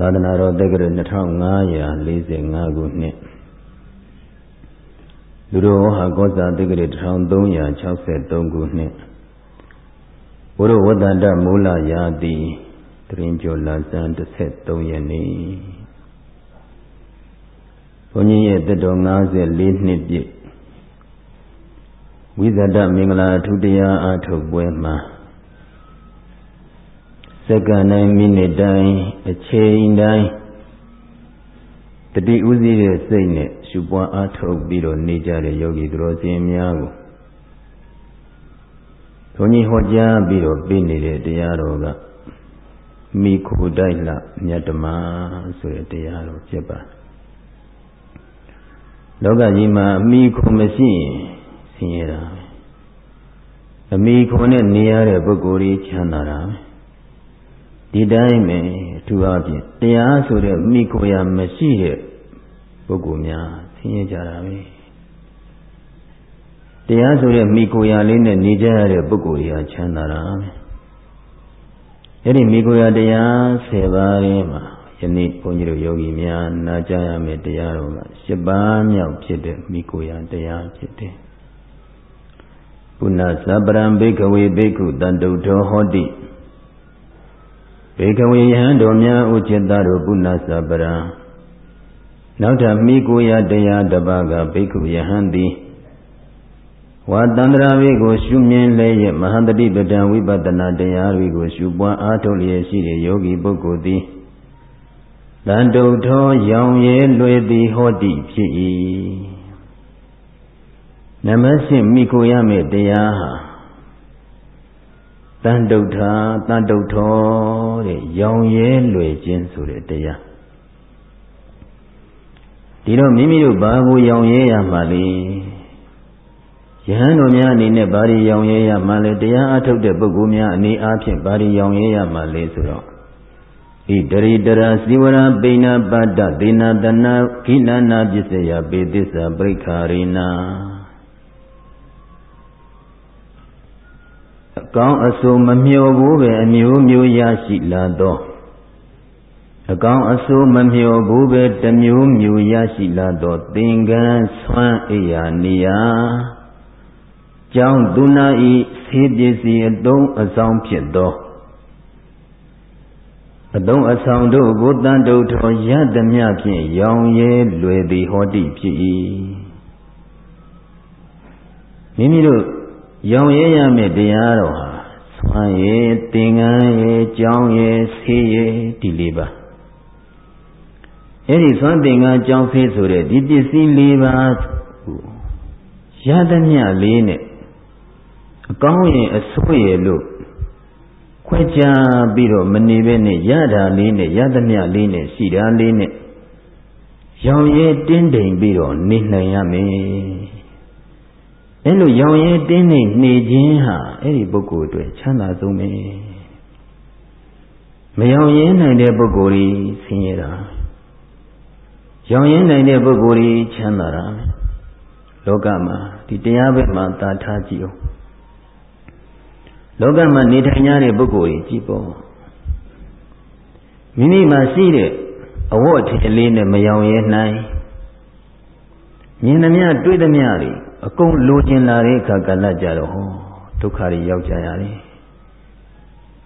သာသနာတော်တက္ကရာ2545ခုနှစ်လူတော်ဟာကောဇာတက္ကရာ1363ခုနှစ်ဘုရဝတ္တန္တမူလရာတိတရင်ကျော်လာဇန်13ရက်နေ့ဘုန်းကြီးရဲ့တက်တော်54နှစ်ပြည့်ဝိဇ္ဇတမင်္ဂလာထုတရားအားထုတ်ပွဲမှာ စက္ကန့်တိုင်းမိနစ်တိုင်းအချိန်တိုင်းတတိဥစည်းတဲ့စိတ်နဲ့ရှုပွားအားထုတ်ပြီးတော့နေကြတဲ့ယောဂီသူတော်စင်များကိုဘုန်းကြီးဟောကြားပြီးတော့ပြနေတဲ့တရားတော်ကမိခိုတိုက်လမြတ်ဓမ္မဆိုတဲ့တရားတော်ဖြစ်ပါလောကကြီးမှာအမိခိုမရှိရင်ဆင်းရဲတာပဲအမိခိုနဲ့နေရတဲ့ပုဂ္ဂိုလ်ကြီးချမ်းသာတာပဲ ဒီတိုင်းပဲသူအပြင်တရားဆိုတဲ့မိခိုရာမရှိတဲ့ပုဂ္ဂိုလ်များဆင်းရဲကြတာပဲတရားဆိုတဲ့မိကိုရာလေးနဲ့နေကြရတဲ့ပုဂ္ဂိုလ်ရာချမ်းသာတာပဲအဲ့ဒီမိကိုရာတရား10ပါးထဲမှာယနေ့ဘုန်းကြီးတို့ယောဂီများနာကြားရမယ့်တရားတော်က10ပါးမြောက်ဖြစ်တဲ့မိကိုရာတရားဖြစ်တယ်ပုဏ္ဏသဗ္ဗရံဘိကဝေဘိက္ခုတန်တုထောဟောတိ ဘေကဝေယဟန်တော်များဥจิตတို့ပုဏ္ဏသဗ္ဗရံနောက်ထပ်မိကိုရတရားတပါးကဘိက္ခုယဟန်သည်ဝါတန္တရာဝိကိုရှုမြင်လဲရဲ့မဟာတတိပဒံဝိပဿနာတရားတွေကိုရှုပွားအားထုတ်လျက်ရှိတဲ့ယောဂီပုဂ္ဂိုလ်သည်တန်တုထောရောင်ရဲလွယ်သည်ဟောတိဖြစ်၏နမရှင်မိကိုရမယ့်တရားဟာ တန်တုထာတန်တုထောတဲ့ရောင်ရဲလွယ်ခြင်းဆိုတဲ့တရားဒီတော့မိမိတို့ဘာကိုရောင်ရဲရမှာလဲယဟန်တော်များအနေနဲ့ဘာတွေရောင်ရဲရမှာလဲတရားအထုတ်တဲ့ပုဂ္ဂိုလ်များအနေအားဖြင့်ဘာတွေရောင်ရဲရမှာလဲဆိုတော့ဣတရိတရာစီဝရပိဏပတ္တသေနာတနာခိလနာပစ္စယပေသစ္စာပရိခာရိနာ ကောင်းအဆိုးမမျှော်ဘူးပဲအမျိုးမျိုးရရှိလာသောအကောင်းအဆိုးမမျှော်ဘူးပဲတမျိုးမျိုးရရှိလာသောသင်္ကန်းဆွမ်းအိယာနေယာကြောင်းသူနာဤဆေးပစ္စည်းအတုံးအဆောင်ဖြစ်သောအတုံးအဆောင်တို့ကိုတန်တုထောရသမျှဖြင့်ရောင်ရဲလွယ်သည်ဟောတိဖြစ်၏မိမိတို့ ရောင်ရဲရမယ့်တရားတော်ဟာဆွမ်းရည်သင်္ကန်းရည်ကြောင်းရည်ဆေးရည်ဒီလေးပါအဲ့ဒီသွမ်းသင်္ကန်းကြောင်းဖေးဆိုတဲ့ဒီပစ္စည်း၄ပါးရသမျှလေးနဲ့အကောင်းရင်အဆွေရလို့ခွဲခြားပြီးတော့မနေဘဲနဲ့ရတာလေးနဲ့ရသမျှလေးနဲ့ရှိတာလေးနဲ့ရောင်ရဲတင်းတိမ်ပြီးတော့နေနိုင်ရမယ် အဲ့လိုရောင်ရဲတင်းတိမ်နေခြင်းဟာအဲ့ဒီပုဂ္ဂိုလ်အတွက်ချမ်းသာဆုံးပဲမရောင်ရဲနိုင်တဲ့ပုဂ္ဂိုလ်ကြီးဆင်းရဲတာရောင်ရင်းနိုင်တဲ့ပုဂ္ဂိုလ်ကြီးချမ်းသာတာလောကမှာဒီတရားဘက်မှာသာထားကြည့်အောင်လောကမှာနေထိုင်ကြတဲ့ပုဂ္ဂိုလ်ကြီးကြည့်ပေါ့မိမိမှာရှိတဲ့အဝတ်ထည်လေးနဲ့မရောင်ရဲနိုင် မြင်သမျှတွေ့သမျှတွေအကုန်လိုချင်လာတဲ့အခါကလည်းကြတော့ဟောဒုက္ခတွေရောက်ကြရတယ်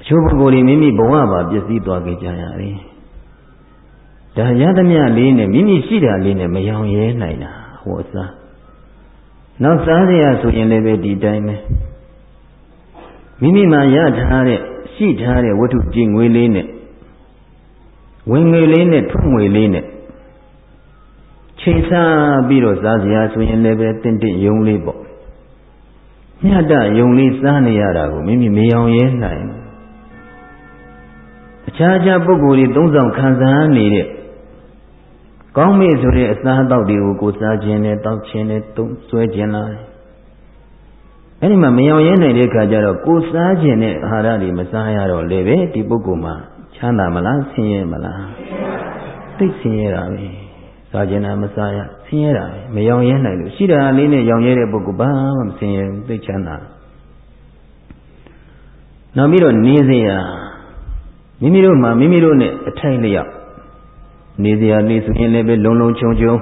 အချို့ပုဂ္ဂိုလ်တွေမိမိဘဝမှာပျက်စီးသွားကြကြရတယ်ဒါရသမျှလေးနဲ့မိမိရှိတာလေးနဲ့မယောင်ရဲနိုင်တာဟောစားနောက်စားရဆိုရင်လည်းပဲဒီတိုင်းပဲမိမိမှာရထားတဲ့ရှိထားတဲ့ဝတ္ထုကြည်ငွေလေးနဲ့ဝင်ငွေလေးနဲ့ထွက်ငွေလေးနဲ့ ချိန်ဆပြီးတော့စားစရာဆိုရင်လည်းပဲတင့်တင့်ယုံလေးပေါ့မြတ်တယုံလေးစားနေရတာကိုမိမိမယောင်ရဲနိုင်အခြားခြားပုဂ္ဂိုလ်တွေသုံးဆောင်ခံစားနေတဲ့ကောင်းမေ့ဆိုတဲ့အစားအသောက်တွေကိုကိုစားခြင်းနဲ့တောက်ခြင်းနဲ့သုံးဆွဲခြင်းလားအဲ့ဒီမှာမယောင်ရဲနိုင်တဲ့ခါကျတော့ကိုစားခြင်းနဲ့အာဟာရတွေမစားရတော့လေပဲဒီပုဂ္ဂိုလ်မှာချမ်းသာမလားဆင်းရဲမလားသိဆင်းရဲတာပဲ စားခြင်းနဲ့မစားရဆင်းရဲတာပဲမယောင်ရဲနိုင်လို့ရှိတာလေးနဲ့ယောင်ရဲတဲ့ပုဂ္ဂိုလ်ဘာမှမဆင်းရဲဘူးသိချမ်းသာနောက်ပြီးတော့နေစရာမိမိတို့မှာမိမိတို့နဲ့အထိုက်လျောက်နေစရာလေးဆိုရင်လည်းပဲလုံလုံချုံချုံ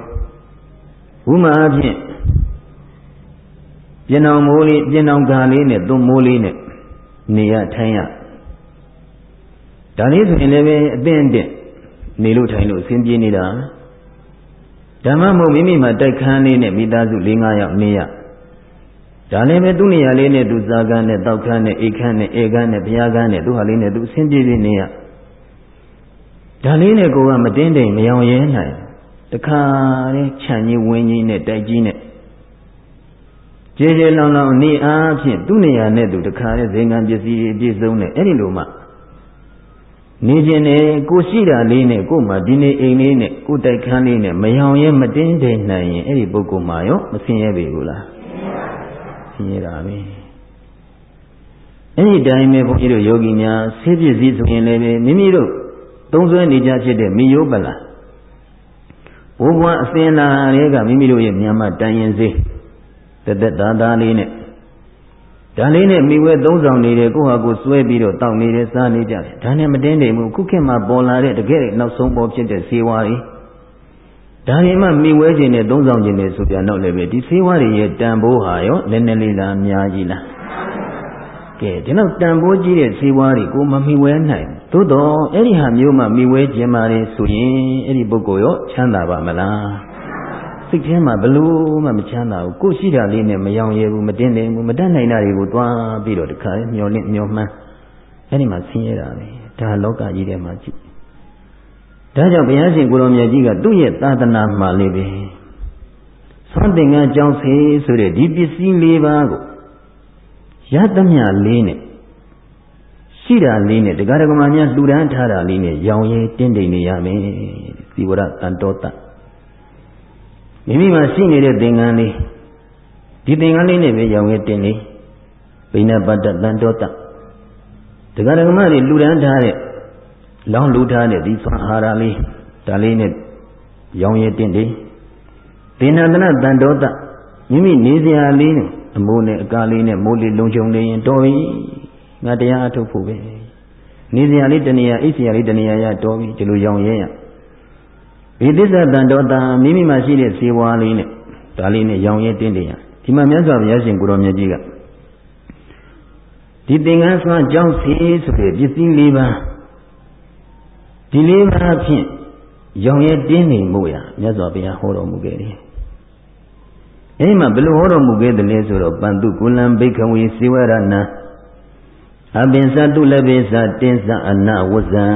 ဥမာအဖြစ်ပြင်အောင်မိုးလေးပြင်အောင်ကာလေးနဲ့သွမိုးလေးနဲ့နေရထိုင်ရဒါလေးဆိုရင်လည်းပဲအသင့်အင့်နေလို့ထိုင်လို့အဆင်ပြေနေတာ ဓမ္မမို့မိမိမှာတိုက်ခန်းလေးနဲ့မိသားစု၄၅ယောက်နေရဒါလည်းပဲသူ့နေရာလေးနဲ့သူစားကန်းနဲ့တောက်ခန်းနဲ့အိတ်ခန်းနဲ့ဧကန်းနဲ့ဘုရားကန်းနဲ့သူ့ဟာလေးနဲ့သူအဆင်ပြေပြေနေရဒါလေးနဲ့ကိုကမတင်းတိမ်မယောင်ရဲနိုင်တခါလေးခြံကြီးဝင်းကြီးနဲ့တိုက်ကြီးနဲ့ကျေကျေလောင်လောင်နေအားဖြင့်သူ့နေရာနဲ့သူတခါလေးဇင်ငံပစ္စည်းအပြည့်စုံနဲ့အဲ့ဒီလိုမှ နေခြင်းနဲ့ကိုရှိတာလေးနဲ့ကိုမှဒီနေ့အိမ်လေးနဲ့ကိုတိုက်ခန်းလေးနဲ့မယောင်ရဲမတင်းတိမ်နိုင်ရင်အဲ့ဒီပုဂ္ဂိုလ်မှရောမဆင်းရဲပေဘူးလားဆင်းရဲတာပဲအဲ့ဒီတိုင်းပဲဘုန်းကြီးတို့ယောဂီများဆေးပစ္စည်းဆိုရင်လည်းမိမိတို့သုံးဆွဲနေကြဖြစ်တဲ့မိယိုးပလာဘိုးဘွားအစင်လာတွေကမိမိတို့ရဲ့မြန်မာတန်ရင်စေးတက်တက်သားသားလေးနဲ့ ဒါလေးနဲ့မိဝဲသုံးဆောင်နေတယ်ကိုဟာကိုစွဲပြီးတော့တောက်နေတယ်စားနေကြတယ်ဒါနဲ့မတင်းနေဘူးခုခေတ်မှာပေါ်လာတဲ့တကယ်နောက်ဆုံးပေါ်ဖြစ်တဲ့ဈေးဝါးတွေဒါတွေမှမိဝဲခြင်းနဲ့သုံးဆောင်ခြင်းနဲ့ဆိုပြတော့လည်းပဲဒီဈေးဝါးတွေရဲ့တန်ဖိုးဟာရောနည်းနည်းလေးလားအများကြီးလားကဲဒီနောက်တန်ဖိုးကြီးတဲ့ဈေးဝါးတွေကိုမမိဝဲနိုင်သို့တော့အဲ့ဒီဟာမျိုးမှမိဝဲခြင်းပါလေဆိုရင်အဲ့ဒီပုဂ္ဂိုလ်ရောချမ်းသာပါမလား စိတ်ထဲမှာဘလို့မှမချမ်းသာဘူးကိုရှိတာလေးနဲ့မယောင်ရဲဘူးမတင်းနေဘူးမတတ်နိုင်တာတွေကိုတွားပြီးတော့တခါမျောလင့်မျောမှန်းအဲ့ဒီမှာဆင်းရဲတာပဲဒါလောကကြီးထဲမှာကြည့်ဒါကြောင့်ဘုရားရှင်ကိုရောင်မြတ်ကြီးကသူ့ရဲ့သာသနာမှာလေးပဲသွန်သင်္ကန်းကြောင်းစေဆိုတဲ့ဒီပစ္စည်း၄ပါးကိုရသမျှလေးနဲ့ရှိတာလေးနဲ့တရားဓမ္မများလှူဒန်းထားတာလေးနဲ့ရောင်ရဲတင်းတိမ်နေရမယ်သီဝရတန်တောတ မိမိမှာရှိနေတဲ့သင်္ကန်းလေးဒီသင်္ကန်းလေးနဲ့ပဲရောင်ရဲတင်းနေဘိနပတ္တတန်တောတတရားဓမ္မတွေလှူဒန်းထားတဲ့လောင်းလူထားတဲ့ဒီသွန်အာဟာရလေးဒါလေးနဲ့ရောင်ရဲတင်းနေဘိနတနတန်တောတမိမိနေစရာလေးနဲ့အမိုးနဲ့အကားလေးနဲ့မိုးလေးလုံခြုံနေရင်တော်ပြီငါတရားအထုတ်ဖို့ပဲနေစရာလေးတနေရာအိပ်စရာလေးတနေရာရတော်ပြီဒီလိုရောင်ရဲရ ဒီသစ္စာတန်တော်တာမိမိမှာရှိတဲ့ဇေဝါလေးနဲ့ဒါလေးနဲ့ရောင်ရဲတင်းတယ်ရဒီမှာမြတ်စွာဘုရားရှင်ကိုရောမြတ်ကြီးကဒီသင်္ကန်းဆွမ်းကြောင်းစီဆိုတဲ့ပစ္စည်းလေးပါးဒီလေးပါးဖြင့်ရောင်ရဲတင်းနေမှုရမြတ်စွာဘုရားဟောတော်မူခဲ့တယ်အဲဒီမှာဘယ်လိုဟောတော်မူခဲ့တယ်လဲဆိုတော့ပန္တုကုလံဘိခဝေစေဝရဏအပင်စတုလပိစတင်းစအနဝဇံ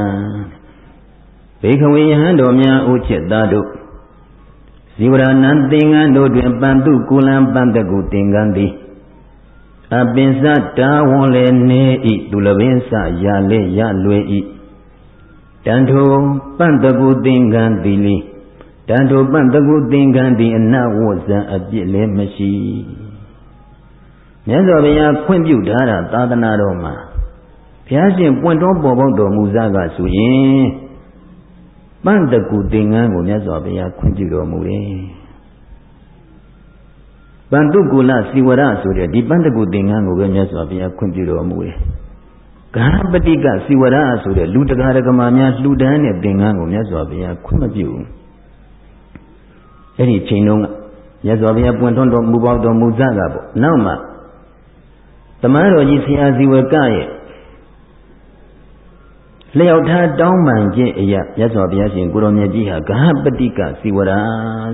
ဘိခဝေယဟန်တော်များဥချက်သားတို့ဇီဝရဏံသင်္ကန်းတို့တွင်ပန္တုကုလံပန္တကုသင်္ကန်းသည်အပင်စတာဝန်လည်းနေဤသူလပင်စရလေရလွယ်ဤတန်ထိုပန္တကုသင်္ကန်းသည်လီတန်ထိုပန့်တကုသင်္ကန်းသည်အနဝဇံအပြစ်လည်းမရှိမြတ်စွာဘုရားဖွင့်ပြုထားတာသာသနာတော်မှာဘုရားရှင်ပွင့်တော်ပေါ်ပေါက်တော်မူစားကဆိုရင် ပန့်တကုသင်္ကန်းကိုမြတ်စွာဘုရားခွင့်ပြုတော်မူတယ်ပန္တုကုလစီဝရဆိုတဲ့ဒီပန္တကုသင်္ကန်းကိုပဲမြတ်စွာဘုရားခွင့်ပြုတော်မူတယ်ဂဟပတိကစီဝရဆိုတဲ့လူတရားဓမ္မများလှူဒန်းတဲ့သင်္ကန်းကိုမြတ်စွာဘုရားခွင့်မပြုဘူးအဲ့ဒီချိန်တုန်းကမြတ်စွာဘုရားပွင့်ထွန်းတော်မူပေါတော်မူစကပေါ့နောက်မှတမန်တော်ကြီးဆရာဇီဝကရဲ့ လျှောက်ထားတောင်းပန်ခြင်းအရာမြတ်စွာဘုရားရှင်ကိုရောမြတ်ကြီးဟာဂဟပတိကစီဝရာ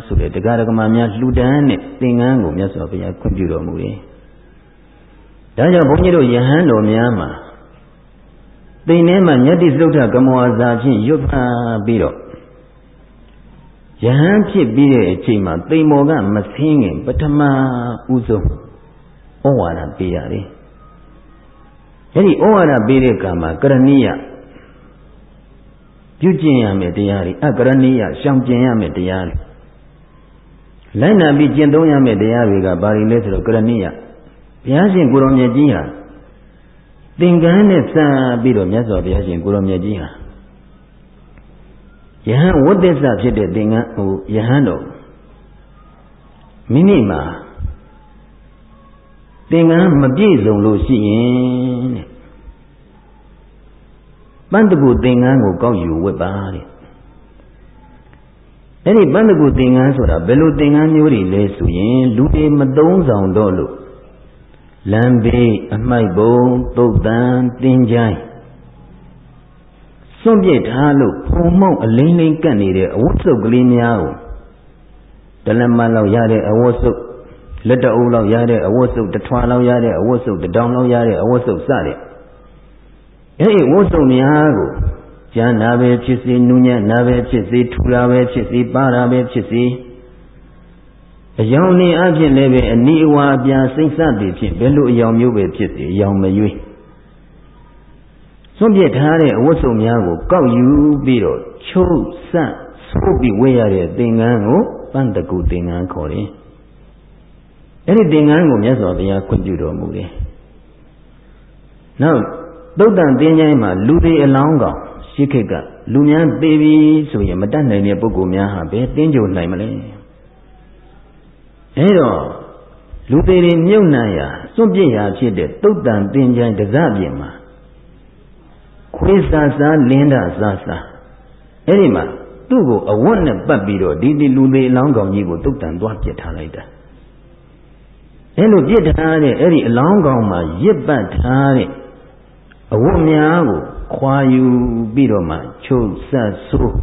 ဆိုတဲ့တရားဓမ္မများလှူဒန်းတဲ့သင်္ကန်းကိုမြတ်စွာဘုရားခွင့်ပြုတော်မူတယ်။ဒါကြောင့်ဘုန်းကြီးတို့ယဟန်တော်များမှာသိနေမှာညတိသုဒ္ဓကမောဇာဖြင့်ရွတ်ဖာပြီးတော့ယဟန်ဖြစ်ပြီးတဲ့အချိန်မှာတိမ်မော်ကမဆင်းခင်ပထမဦးဆုံးဩဝါဒပေးရတယ်။အဲဒီဩဝါဒပေးတဲ့ကံမှာကရဏီယ ပြုကျင့်ရမယ်တရားတွေအကရဏီယရှောင်ကျင်ရမယ်တရားတွေလိုက်နာပြီးကျင့်သုံးရမယ်တရားတွေကဘာတွေလဲဆိုတော့ကရဏီယဘုရားရှင်ကိုရောင်မြတ်ကြီးဟာသင်္ကန်းနဲ့စံပြီးတော့မြတ်စွာဘုရားရှင်ကိုရောင်မြတ်ကြီးဟာယဟန်ဝတ္တစ္စဖြစ်တဲ့သင်္ကန်းဟိုယဟန်တော်မိမိမှာသင်္ကန်းမပြည့်စုံလို့ရှိရင်တဲ့ ပန်းတကူသင်္ကန်းကိုကောက်ယူဝတ်ပါတဲ့အဲ့ဒီပန္နကုသင်္ကန်းဆိုတာဘယ်လိုသင်္ကန်းမျိုးတွေလဲဆိုရင်လူတွေမသုံးဆောင်တော့လို့လမ်းဘေးအမိုက်ပုံသုတ်တန်တင်ကြိုင်းစွန့်ပစ်ထားလို့ဖုံမောက်အလင်းလင်းကပ်နေတဲ့အဝတ်စုပ်ကလေးများကိုတလက်မလောက်ရတဲ့အဝတ်စုပ်လက်တအုပ်လောက်ရတဲ့အဝတ်စုပ်တထွာလောက်ရတဲ့အဝတ်စုပ်တတောင်လောက်ရတဲ့အဝတ်စုပ်စတဲ့ အဲ့ဒီဝတ်စုပ်များကိုကျမ်းနာပဲဖြစ်စေနူးညံ့နာပဲဖြစ်စေထူတာပဲဖြစ်စေပါတာပဲဖြစ်စေအယောင်နေအဖြစ်လည်းပဲအနိအဝါအပြာစိတ်ဆက်တည်ဖြင့်ဘယ်လိုအယောင်မျိုးပဲဖြစ်စေအယောင်မရွေးစွန့်ပစ်ထားတဲ့အဝတ်စုံများကိုကောက်ယူပြီးတော့ချုပ်ဆန့်ဆိုးပြီးဝေးရတဲ့သင်္ကန်းကိုပန့်တကူသင်္ကန်းခေါ်တယ်။အဲ့ဒီသင်္ကန်းကိုမြတ်စွာဘုရားခွင့်ပြုတော်မူတယ်။နောက် သုတ်တန်သင်္ချိုင်းမှာလူတွေအလောင်းကောင်ရှိခိတ်ကလူများသေးပြီဆိုရင်မတတ်နိုင်တဲ့ပုဂ္ဂိုလ်များဟာဘယ်တင်းကြုံနိုင်မလဲအဲတော့လူသေးတွေမြုပ်နှံရာစွန့်ပစ်ရာဖြစ်တဲ့တုတ်တန်တင်ကြိုင်တစပြင်မှာခွေးစားစားလင်းတာစားစားအဲ့ဒီမှာသူ့ကိုအဝတ်နဲ့ပတ်ပြီးတော့ဒီဒီလူသေးအလောင်းကောင်ကြီးကိုတုတ်တန်သွားပြစ်ထားလိုက်တာအဲ့လိုပြစ်ထားတဲ့အဲ့ဒီအလောင်းကောင်မှာရစ်ပတ်ထားတဲ့ အဝတ်များကိုခွာယူပြီးတော့မှချုပ်ဆက်ဆိုး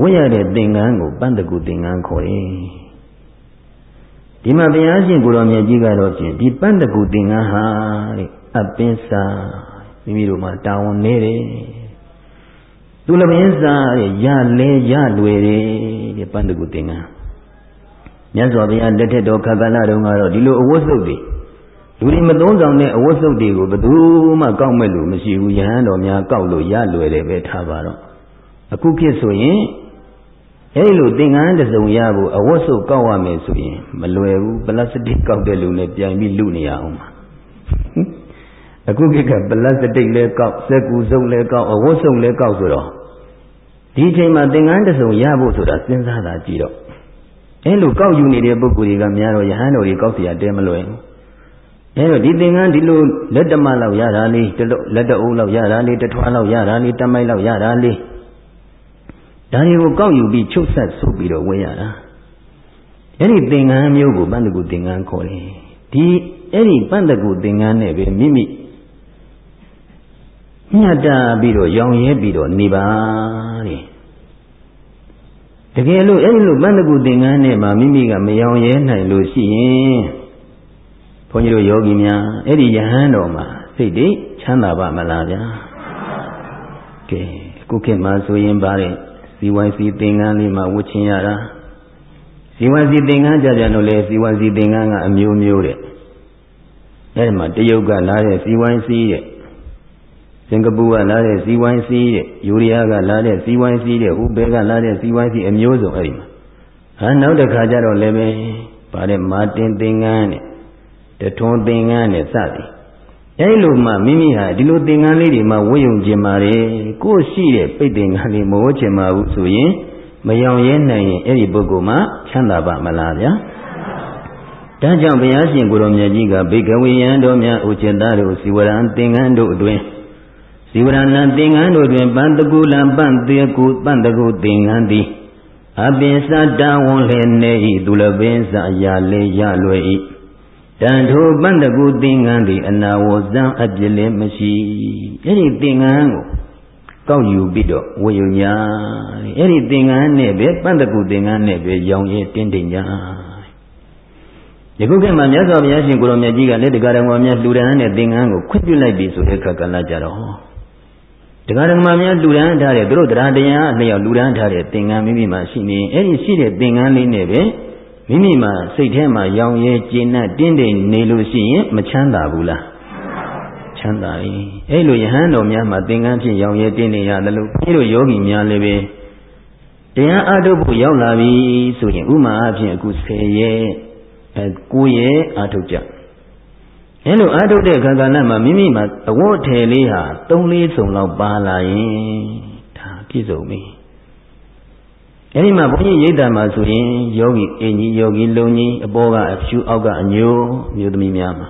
ဝတ်ရတဲ့သင်္ကန်းကိုပန္တကုသင်္ကန်းခေါ်တယ်ဒီမှာဘုရားရှင်ကိုတော်မြတ်ကြီးကတော့ဖြင့်ဒီပန္တကုသင်္ကန်းဟာတဲ့အပင်းစာမိမိတို့မှာတာဝန်နေတယ်သူလည်းပင်းစာရလဲရလွယ်တယ်တဲ့ပန္တကုသင်္ကန်းမြတ်စွာဘုရားလက်ထက်တော်ခက္ကလတုန်းကတော့ဒီလိုအဝတ်စုပ်တွေ လူတွေမသုံးဆောင်တဲ့အဝတ်စုပ်တွေကိုဘယ်သူမှကောက်မဲ့လို့မရှိဘူးယဟန်တော်များကောက်လို့ရလွယ်တယ်ပဲထားပါတော့အခုခေတ်ဆိုရင်အဲ့လိုသင်္ကန်းတစုံရဖို့အဝတ်စုပ်ကောက်ရမယ်ဆိုရင်မလွယ်ဘူးပလတ်စတစ်ကောက်တဲ့လူနဲ့ပြန်ပြီးလူနေရအောင်ပါအခုခေတ်ကပလတ်စတစ်လဲကောက်စက်ကူစုပ်လဲကောက်အဝတ်စုပ်လဲကောက်ဆိုတော့ဒီအချိန်မှာသင်္ကန်းတစုံရဖို့ဆိုတာစဉ်းစားတာကြည့်တော့အဲ့လိုကောက်ယူနေတဲ့ပုဂ္ဂိုလ်တွေကများတော့ယဟန်တော်တွေကောက်เสียတဲမလွယ်ဘူး အဲတော့ဒီသင်္ကန်းဒီလိုလက်တမလောက်ရတာလေးတလို့လက်တအုပ်လောက်ရတာလေးတထွားလောက်ရတာလေးတမိုက်လောက်ရတာလေးဒါတွေကိုကောက်ယူပြီးချုပ်ဆက်ဆုပ်ပြီးတော့ဝေးရတာအဲ့ဒီသင်္ကန်းမျိုးကိုပန္တကုသင်္ကန်းခေါ်တယ်ဒီအဲ့ဒီပန္တကုသင်္ကန်းနဲ့ပဲမိမိညတ်တာပြီးတော့ရောင်ရဲပြီးတော့နေပါတဲ့တကယ်လို့အဲ့ဒီလိုပန္တကုသင်္ကန်းနဲ့မှမိမိကမရောင်ရဲနိုင်လို့ရှိရင် ဘုန်းကြီးတို့ယောဂီများအဲ့ဒီယဟန်တော်မှာစိတ်တွေချမ်းသာပါမလားဗျာကဲအခုခေတ်မှာဆိုရင်ပါတဲ့ဇီဝစီသင်္ကန်းလေးမှာဝတ်ချင်ရတာဇီဝစီသင်္ကန်းကြကြလို့လေဇီဝစီသင်္ကန်းကအမျိုးမျိုးတဲ့အဲ့ဒီမှာတရုတ်ကလာတဲ့ဇီဝစီတဲ့စင်ကာပူကလာတဲ့ဇီဝစီတဲ့ယူရီးယားကလာတဲ့ဇီဝစီတဲ့ဟူဘဲကလာတဲ့ဇီဝစီအမျိုးစုံအဲ့ဒီမှာဟာနောက်တစ်ခါကျတော့လည်းပဲဗါတဲ့မာတင်သင်္ကန်းတဲ့ တထွန်းသင်္ကန်းနဲ့စသည်အဲဒီလိုမှမိမိဟာဒီလိုသင်္ကန်းလေးတွေမှဝတ်ယုံခြင်းပါတယ်ကိုယ်ရှိတဲ့ပိတ်သင်္ကန်းလေးမဝတ်ချင်ပါဘူးဆိုရင်မယောင်ရဲနိုင်ရင်အဲ့ဒီပုဂ္ဂိုလ်မှချမ်းသာပါမလားဗျာဒါကြောင့်ဘုရားရှင်ကိုရောမြတ်ကြီးကဘေကဝေယံတော်များဥจิตသားတို့ဇီဝရံသင်္ကန်းတို့အတွင်ဇီဝရဏသင်္ကန်းတို့တွင်ပန္တကုလံပန့်တေကုပန့်တကုသင်္ကန်းသည်အပင်စတဝန်လေနေဤသူလပင်စရာလေရလွယ်၏ တန်ထိုပန္တကုသင်္ကန်းသည်အနာဝဇံအပြစ်လည်းမရှိအဲ့ဒီသင်္ကန်းကိုကောက်ယူပြီးတော့ဝေယူညာအဲ့ဒီသင်္ကန်းနဲ့ပဲပန္တကုသင်္ကန်းနဲ့ပဲရောင်ရဲတင်းတိမ်ညာယခုခေတ်မှာမြတ်စွာဘုရားရှင်ကိုရောမြတ်ကြီးကလက်တကာတော်များလူဒန်းနဲ့သင်္ကန်းကိုခွင့်ပြုလိုက်ပြီဆိုတဲ့အခါကလည်းကြတော့တကာတော်များလူဒန်းထားတဲ့သူတို့တရားတရားအလျောက်လူဒန်းထားတဲ့သင်္ကန်းမိမိမှာရှိနေအဲ့ဒီရှိတဲ့သင်္ကန်းလေးနဲ့ပဲ မိမိမှာစိတ်ထဲမှာရောင်ရဲကျေနပ်တင်းတိမ်နေလို့ရှိရင်မချမ်းသာဘူးလားချမ်းသာပြီအဲ့လိုယဟန်တော်များမှာသင်္ကန်းဖြင့်ရောင်ရဲတင်းနေရတယ်လို့ပြီးတော့ယောဂီများလည်းပဲတရားအားထုတ်ဖို့ရောက်လာပြီဆိုရင်ဥမာအဖြစ်အခု10ရက်အဲ9ရက်အားထုတ်ကြအဲ့လိုအားထုတ်တဲ့ခါကဏ္ဍမှာမိမိမှာအဝတ်ထည်လေးဟာ3လေးစုံလောက်ပါလာရင်ဒါပြည့်စုံပြီ အဲဒီမှာဘုန်းကြီးရိတ်တံမှာဆိုရင်ယောဂီအင်ကြီးယောဂီလုံကြီးအပေါ်ကအဖြူအောက်ကအညိုမျိုးသမီးများမှာ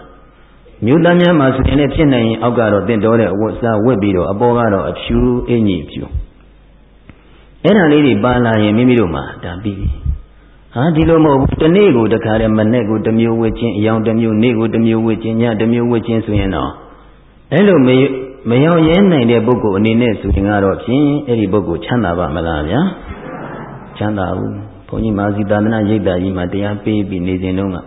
မျိုးသားများမှာဆိုရင်လည်းဖြစ်နိုင်ရင်အောက်ကတော့တင့်တော်တဲ့အဝတ်စားဝတ်ပြီးတော့အပေါ်ကတော့အဖြူအင်ကြီးဖြူအဲ့ဒါလေးတွေပါလာရင်မိမိတို့မှာဒါပြီးပြီဟာဒီလိုမဟုတ်ဘူးတနေ့ကိုတခါတည်းမနေ့ကိုတစ်မျိုးဝစ်ချင်းအယောင်တစ်မျိုးနေ့ကိုတစ်မျိုးဝစ်ချင်းညတစ်မျိုးဝစ်ချင်းဆိုရင်တော့အဲ့လိုမမရောက်ရဲနိုင်တဲ့ပုဂ္ဂိုလ်အနေနဲ့ဆိုရင်ကတော့ဖြင့်အဲ့ဒီပုဂ္ဂိုလ်ချမ်းသာပါမလားဗျာ ချမ်းသာဘူးဘုန်းကြီးမာဇီသာသနာရိပ်သာကြီးမှာတရားပေးပြီးနေစဉ်တုန်းက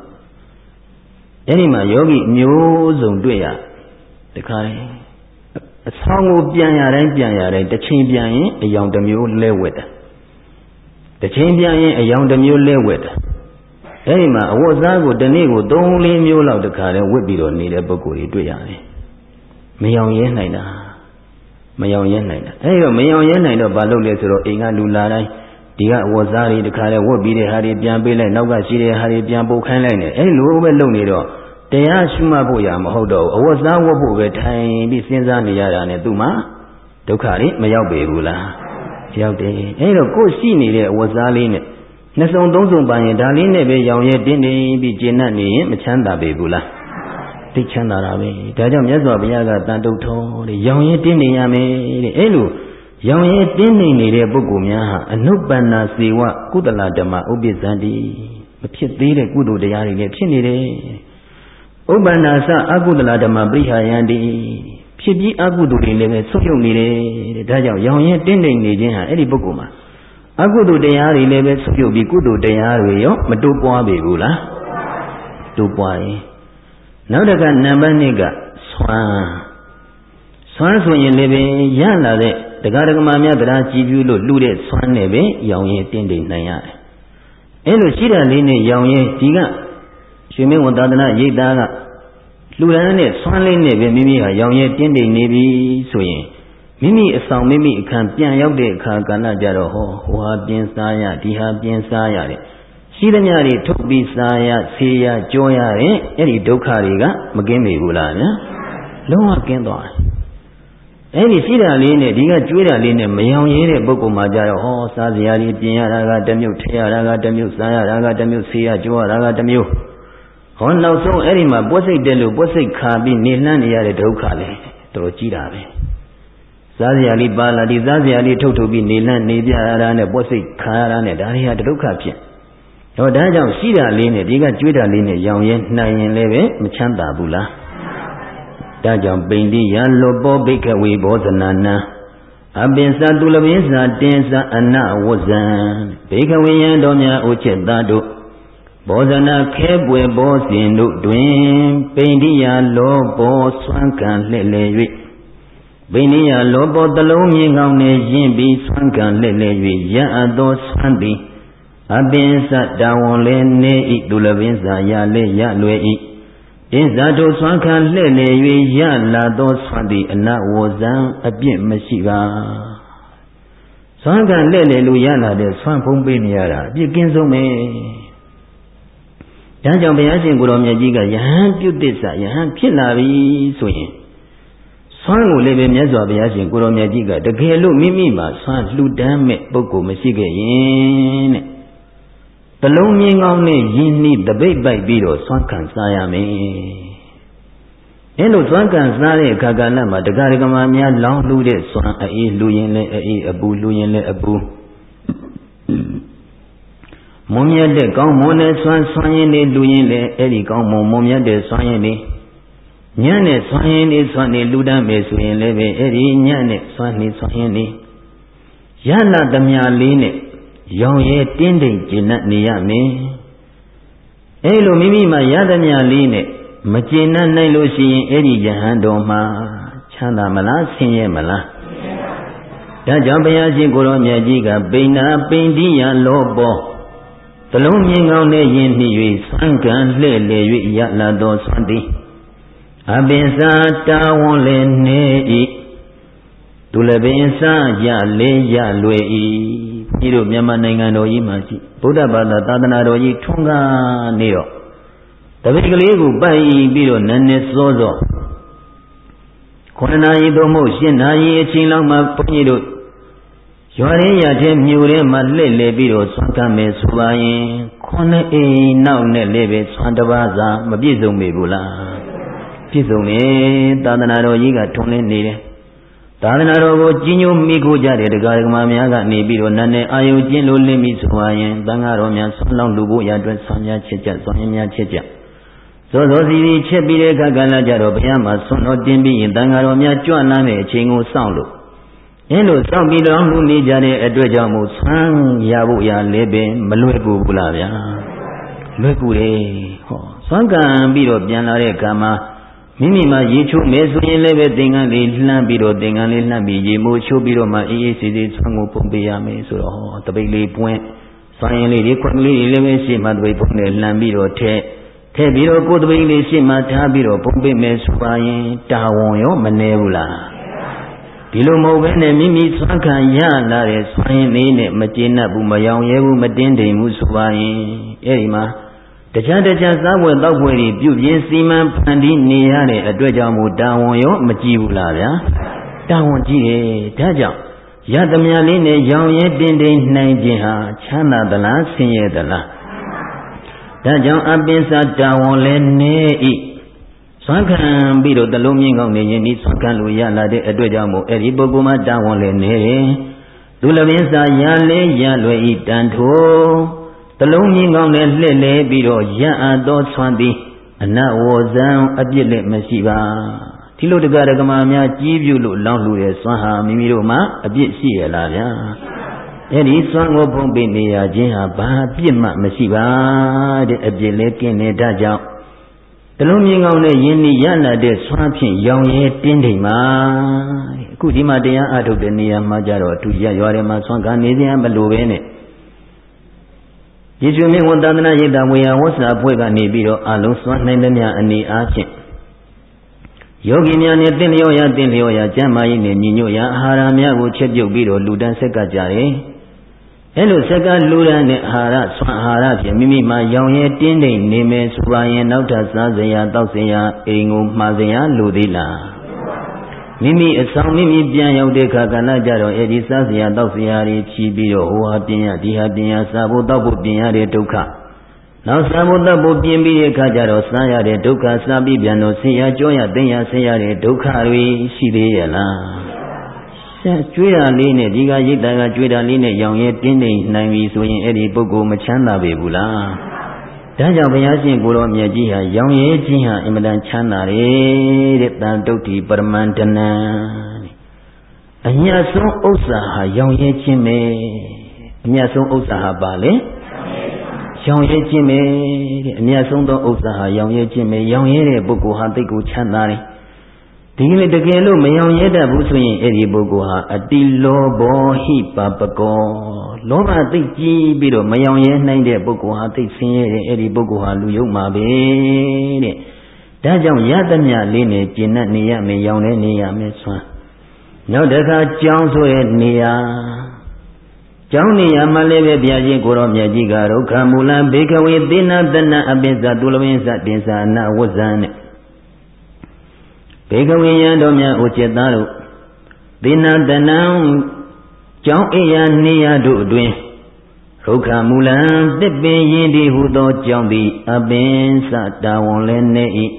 အဲ့ဒီမှာယောဂီမျိုးစုံတွေ့ရတခါတည်းအဆောင်ကိုပြန်ရတိုင်းပြန်ရတိုင်းတစ်ချိန်ပြန်ရင်အယောင်တစ်မျိုးလဲဝက်တယ်တစ်ချိန်ပြန်ရင်အယောင်တစ်မျိုးလဲဝက်တယ်အဲ့ဒီမှာအဝတ်စားကိုတစ်နေ့ကို၃၄မျိုးလောက်တခါတည်းဝတ်ပြီးတော့နေတဲ့ပုဂ္ဂိုလ်တွေတွေ့ရတယ်မယောင်ရဲနိုင်တာမယောင်ရဲနိုင်တာအဲ့တော့မယောင်ရဲနိုင်တော့ဘာလုပ်လဲဆိုတော့အိမ်ကလူလာတိုင်း ဒီကအဝတ်စားတွေတခါတည်းဝတ်ပြီးတဲ့ဟာတွေပြန်ပေးလိုက်နောက်ကရှိတဲ့ဟာတွေပြန်ပို့ခိုင်းလိုက်နေအဲ့လိုပဲလုပ်နေတော့တရားရှုမှတ်ဖို့ရမဟုတ်တော့ဘူးအဝတ်စားဝတ်ဖို့ပဲထိုင်ပြီးစဉ်းစားနေရတာနဲ့သူ့မှာဒုက္ခတွေမရောက်ပေဘူးလားရောက်တယ်အဲ့တော့ကိုယ်ရှိနေတဲ့အဝတ်စားလေးနဲ့နှစ်စုံသုံးစုံပါရင်ဒါလေးနဲ့ပဲရောင်ရဲတင်းနေပြီးကျဉ်တ်နေရင်မချမ်းသာပေဘူးလားသိချမ်းသာတာပဲဒါကြောင့်မြတ်စွာဘုရားကတန်တုတ်ထောတဲ့ရောင်ရဲတင်းနေရမယ်တဲ့အဲ့လို ရောင်ရဲတင်းနေနေတဲ့ပုဂ္ဂိုလ်များဟာအနုပ္ပန္နာစေဝကုသလဓမ္မဥပ္ပဇ္ဇန္တိမဖြစ်သေးတဲ့ကုသိုလ်တရားတွေလည်းဖြစ်နေတယ်ဥပ္ပန္နာစအကုသလဓမ္မပရိဟာယံတိဖြစ်ပြီးအကုသိုလ်တွေလည်းပဲဆုတ်ယုတ်နေတယ်တဲ့ဒါကြောင့်ရောင်ရဲတင်းနေနေခြင်းဟာအဲ့ဒီပုဂ္ဂိုလ်မှာအကုသိုလ်တရားတွေလည်းပဲဆုတ်ယုတ်ပြီးကုသိုလ်တရားတွေရောမတိုးပွားပေဘူးလားတိုးပွားရင်နောက်တစ်ခါနံပါတ်2ကဆွမ်းဆွမ်းဆိုရင်လည်းပဲရလာတဲ့ တရားဓမ္မများတရားကြည်ပြုလို့လှူတဲ့ဆွမ်းနဲ့ပဲရောင်ရဲတင်းတိမ်နိုင်ရတယ်အဲ့လိုရှိတာလေးနဲ့ရောင်ရဲဒီကရွှေမင်းဝန်သာသနာရိပ်သားကလှူဒန်းနဲ့ဆွမ်းလေးနဲ့ပဲမိမိဟာရောင်ရဲတင်းတိမ်နေပြီဆိုရင်မိမိအဆောင်မိမိအခန်းပြန်ရောက်တဲ့အခါကဏ္ဍကြတော့ဟောဟိုဟာပြင်းစားရဒီဟာပြင်းစားရတဲ့ရှိသမျှတွေထုတ်ပြီးစားရဆေးရကြောရတဲ့အဲ့ဒီဒုက္ခတွေကမကင်းပေဘူးလားညာလုံးဝကင်းသွားတယ် အဲ့ဒီရှိတာလေးနဲ့ဒီကကျွေးတာလေးနဲ့မယောင်ရဲတဲ့ပုဂ္ဂိုလ်မှာကြတော့ဟောစားစရာတွေပြင်ရတာကတစ်မျိုးထဲရတာကတစ်မျိုးစားရတာကတစ်မျိုးဆေးရကြောရတာကတစ်မျိုးဟောနောက်ဆုံးအဲ့ဒီမှာပွက်စိတ်တက်လို့ပွက်စိတ်ခါပြီးနေလှမ်းနေရတဲ့ဒုက္ခလေတော်တော်ကြီးတာပဲစားစရာလေးပါလာဒီစားစရာလေးထုတ်ထုတ်ပြီးနေလှမ်းနေပြရတာနဲ့ပွက်စိတ်ခါရတာနဲ့ဒါတွေကဒုက္ခဖြစ်ဟောဒါကြောင့်ရှိတာလေးနဲ့ဒီကကျွေးတာလေးနဲ့ရောင်ရဲနှံရင်လည်းပဲမချမ်းသာဘူးလား ဒါကြောင့်ပိန္တိယလောပောဘိကဝေဘောဇနာနံအပင်စာသူလပင်စာတင်စာအနဝဇံဘိကဝေယံတော်များဥချက်သားတို့ဘောဇနာခဲပွေဘောစဉ်တို့တွင်ပိန္တိယလောဘောဆွမ်းကံလှဲ့လေ၍ပိန္တိယလောဘောတလုံးမြင်ကောင်းနေရင်းပြီးဆွမ်းကံလှဲ့လေ၍ရအပ်သောဆွမ်းသည်အပင်စတာဝန်လည်းနေဤသူလပင်စာရလေရလွယ် ဤတင်းဇာတို့ဆွမ်းခံလှဲ့လေ၍ရလာသောဆွမ်းသည်အနဝဇံအပြစ်မရှိပါဆွမ်းခံလှဲ့လေလို့ရလာတဲ့ဆွမ်းဖုံးပေးနေရတာအပြစ်ကင်းဆုံးပဲဒါကြောင့်ဘုရားရှင်ကိုတော်မြတ်ကြီးကယဟန်ပြုတ်သစ္စာယဟန်ဖြစ်လာပြီဆိုရင်ဆွမ်းကိုလည်းပဲမြတ်စွာဘုရားရှင်ကိုတော်မြတ်ကြီးကတကယ်လို့မိမိမှာဆွမ်းလှူဒန်းမဲ့ပုဂ္ဂိုလ်မရှိခဲ့ရင်တဲ့တ လုံးမြင်းကောင်းနဲ့ယဉ်နှီးတပိတ်ပိုက်ပြီးတော့သွမ်းခံစားရမယ်။အဲလိုသွမ်းခံစားတဲ့အခါကလည်းမှာတရားဓမ္မများလောင်းလူတဲ့သွမ်းအေးလူရင်လည်းအေးအပူလူရင်လည်းအပူမုံမြတ်တဲ့ကောင်းမွန်တဲ့သွမ်းသွမ်းရင်တွေလူရင်လည်းအဲ့ဒီကောင်းမွန်မုံမြတ်တဲ့သွမ်းရင်တွေညံ့တဲ့သွမ်းရင်တွေသွမ်းနေလူတတ်မယ်ဆိုရင်လည်းပဲအဲ့ဒီညံ့တဲ့သွမ်းနေသွမ်းရင်တွေရလာသမျှလေးနဲ့ ရောင်ရဲတင်းတိမ်ကျဉ်တ်နေရမယ်အဲလိုမိမိမှာရသမျှလေးနဲ့မကျဉ်တ်နိုင်လို့ရှိရင်အဲ့ဒီယဟန်တော်မှာချမ်းသာမလားဆင်းရဲမလားဒါကြောင့်ဘုရားရှင်ကိုရောမြတ်ကြီးကပိဏာပိန္တိယလောဘောသလုံးမြင်ကောင်းနဲ့ယဉ်နှီး၍သံကံလှဲ့လေ၍ရလာသောသွန်သည်အပင်စာတာဝန်လည်းနေ၏သူလည်းပင်စာရလေရလွယ်၏ ကြီးတို့မြန်မာနိုင်ငံတော်ကြီးမှာရှိဗုဒ္ဓဘာသာသာသနာတော်ကြီးထွန်းကားနေတော့တပည့်ကလေးကိုပိုက်ပြီးတော့နည်းနည်းစောစောခုနှစ်နာရီသို့မဟုတ်ရှစ်နာရီအချိန်လောက်မှဘုန်းကြီးတို့ရွာရင်းရတဲ့မြို့ထဲမှာလှည့်လည်ပြီးတော့ဆွမ်းကမ်းမယ်ဆိုပါရင်ခုနှစ်အိမ်နောက်နဲ့လည်းပဲဆွမ်းတပါးစာမပြည့်စုံပေဘူးလားပြည့်စုံတယ်သာသနာတော်ကြီးကထွန်းလင်းနေတယ် သာသနာတော်ကိုကြီးညိုမိခိုးကြတဲ့တရားဓမ္မများကနေပြီးတော့နတ်နဲ့အာယုကျင့်လို့လင်းပြီးဆိုရင်တန်ဃာတော်များဆွမ်းလောင်းလူဖို့ရအတွက်ဆွမ်းများချစ်ကြဆွမ်းရင်များချစ်ကြစောစောစီစီချက်ပြီးတဲ့အခါကလည်းကြတော့ဘုရားမှာဆွမ်းတော်တင်ပြီးရင်တန်ဃာတော်များကြွလာတဲ့အချိန်ကိုစောင့်လို့အဲလိုစောင့်ပြီးတော့လူနေကြတဲ့အတွက်ကြောင့်မို့ဆွမ်းရဖို့ရလည်းပင်မလွယ်ကူဘူးလားဗျာလွယ်ကူတယ်ဟောဆွမ်းကံပြီးတော့ပြန်လာတဲ့အခါမှာ မိမိမှာရေချိုးမယ်ဆိုရင်လည်းပဲသင်္ကန်းလေးလှမ်းပြီးတော့သင်္ကန်းလေးလှမ်းပြီးရေမိုးချိုးပြီးတော့မှအေးအေးဆေးဆေးဆွမ်းကိုပုံပေးရမယ်ဆိုတော့ဟောတပိတ်လေးပွင့်ဆွမ်းရင်လေးတွေခွက်ကလေးတွေလည်းပဲရှေ့မှာတပိတ်ပုံနဲ့လှမ်းပြီးတော့ထည့်ထည့်ပြီးတော့ကိုယ်တပိတ်လေးရှေ့မှာထားပြီးတော့ပုံပေးမယ်ဆိုပါရင်တာဝန်ရောမနေဘူးလားဒီလိုမဟုတ်ဘဲနဲ့မိမိဆွမ်းခံရလာတဲ့ဆွမ်းရင်လေးနဲ့မကျေနပ်ဘူးမယောင်ရဲဘူးမတင်းတိမ်ဘူးဆိုပါရင်အဲ့ဒီမှာ တခြားတခြားစားဝယ်တောက်ပွဲတွေပြုပြင်စီမံဖန်တီးနေရတဲ့အတွက်ကြောင့်မို့တာဝန်ရောမကြည့်ဘူးလားဗျာတာဝန်ကြည့်တယ်ဒါကြောင့်ရသမျှလေးနဲ့ရောင်ရဲတင်းတင်းနိုင်ခြင်းဟာချမ်းသာသလားဆင်းရဲသလားဒါကြောင့်အပင်စာတာဝန်လည်းနေဤဆွမ်းခံပြီးတော့တလုံးမြင့်ကောင်းနေရင်ဒီဆွမ်းခံလို့ရလာတဲ့အတွက်ကြောင့်မို့အဲ့ဒီပုဂ္ဂိုလ်မှာတာဝန်လည်းနေတယ်သူလည်းပင်စာရလဲရလွယ်ဤတန်ထိုး တလုံးကြီးကောင်းနဲ့လှည့်လဲပြီးတော့ရအပ်သောဆွမ်းသည်အနဝဇံအပြစ်လက်မရှိပါဒီလိုတက္ကရာကမာများကြီးပြလို့လောင်းလှူတဲ့ဆွမ်းဟာမိမိတို့မှာအပြစ်ရှိရလားဗျာအဲ့ဒီဆွမ်းကိုဖုံးပေးနေရခြင်းဟာဘာအပြစ်မှမရှိပါတဲ့အပြစ်လဲကင်းနေတာကြောင့်တလုံးမြင်ကောင်းနဲ့ယင်းဤရလာတဲ့ဆွမ်းဖြင့်ရောင်ရဲတင်းထိန်မှာအခုဒီမှာတရားအထုတ်တဲ့နေရာမှာကြတော့အထူးရရွာထဲမှာဆွမ်းကနေစရာမလိုပဲနဲ့ ယေရှုမင်းဝန်သာသနာရိပ်သာဝေယဝဆာအဖွဲ့ကနေပြီးတော့အလုံးစွမ်းနိုင်သမျှအနေအားဖြင့်ယောဂီများနဲ့တင့်လျော်ရာတင့်လျော်ရာကျမ်းမာရေးနဲ့ညီညွတ်ရာအာဟာရများကိုချက်ပြုတ်ပြီးတော့လူတန်းဆက်ကကြတယ်။အဲလိုဆက်ကလူတန်းနဲ့အာဟာရဆွမ်းအာဟာရဖြင့်မိမိမှာရောင်ရဲတင်းတိမ်နေမယ်ဆိုပါရင်နောက်ထပ်စားစရာတောက်စရာအိမ်ကိုမှားစရာလိုသေးလား။ မိမိအဆောင်မိမိပြန်ရောက်တဲ့အခါကလည်းကြတော့အဲဒီစားစရာတောက်စရာတွေဖြီးပြီးတော့ဟိုဟာပြင်ရဒီဟာပြင်ရစားဖို့တောက်ဖို့ပြင်ရတဲ့ဒုက္ခနောက်စားဖို့တောက်ဖို့ပြင်ပြီးတဲ့အခါကျတော့စားရတဲ့ဒုက္ခစားပြီးပြန်တော့ဆင်းရဲကြောရသိရဆင်းရတဲ့ဒုက္ခတွေရှိသေးရဲ့လားဆက်ကျွေးတာလေးနဲ့ဒီကရိတ်တာကကျွေးတာလေးနဲ့ရောင်ရဲတင်းနေနိုင်ပြီဆိုရင်အဲ့ဒီပုဂ္ဂိုလ်မချမ်းသာပေဘူးလား ဒါကြောင့်ဘုရားရှင်ကိုတော်မြတ်ကြီးဟာရောင်ရဲခြင်းဟာအင်မတန်ချမ်းသာတယ်တဲ့တန်တုတ်တိပရမန္တနံအမြတ်ဆုံးဥစ္စာဟာရောင်ရဲခြင်းပဲအမြတ်ဆုံးဥစ္စာဟာပါလေရောင်ရဲခြင်းပဲတဲ့အမြတ်ဆုံးသောဥစ္စာဟာရောင်ရဲခြင်းပဲရောင်ရဲတဲ့ပုဂ္ဂိုလ်ဟာသိကိုချမ်းသာတယ် ဒီကနေ့တကယ်လို့မယောင်ရဲတတ်ဘူးဆိုရင်အဲ့ဒီပုဂ္ဂိုလ်ဟာအတိလောဘောဟိပပကောလောဘသိကြီးပြီးတော့မယောင်ရဲနိုင်တဲ့ပုဂ္ဂိုလ်ဟာသိဆင်းရဲတဲ့အဲ့ဒီပုဂ္ဂိုလ်ဟာလူယုံမှာပဲတဲ့ဒါကြောင့်ရသမျှလေးနဲ့ကျင့်တတ်နေရမယ်ယောင်နေနေရမယ်ဆွမ်းနောက်တစ်ခါကြောင်းဆိုရဲ့နေရာကျောင်းနေရာမှာလည်းပဲဘုရားရှင်ကိုရောမြတ်ကြီးကဒုက္ခမူလဘေကဝေသေနတနအပိစ္ဆသူလဝင်းစတင်္စာနာဝဇ္ဇံနဲ့ ဘေကဝေယံတော်များဥจิตသားတို့သေနတနံကျောင်းအိယာနေရတို့အတွင်ဒုက္ခမူလံတစ်ပင်ရင်ဒီဟုသောကြောင့်သည်အပင်စတာဝန်လည်းနေ၏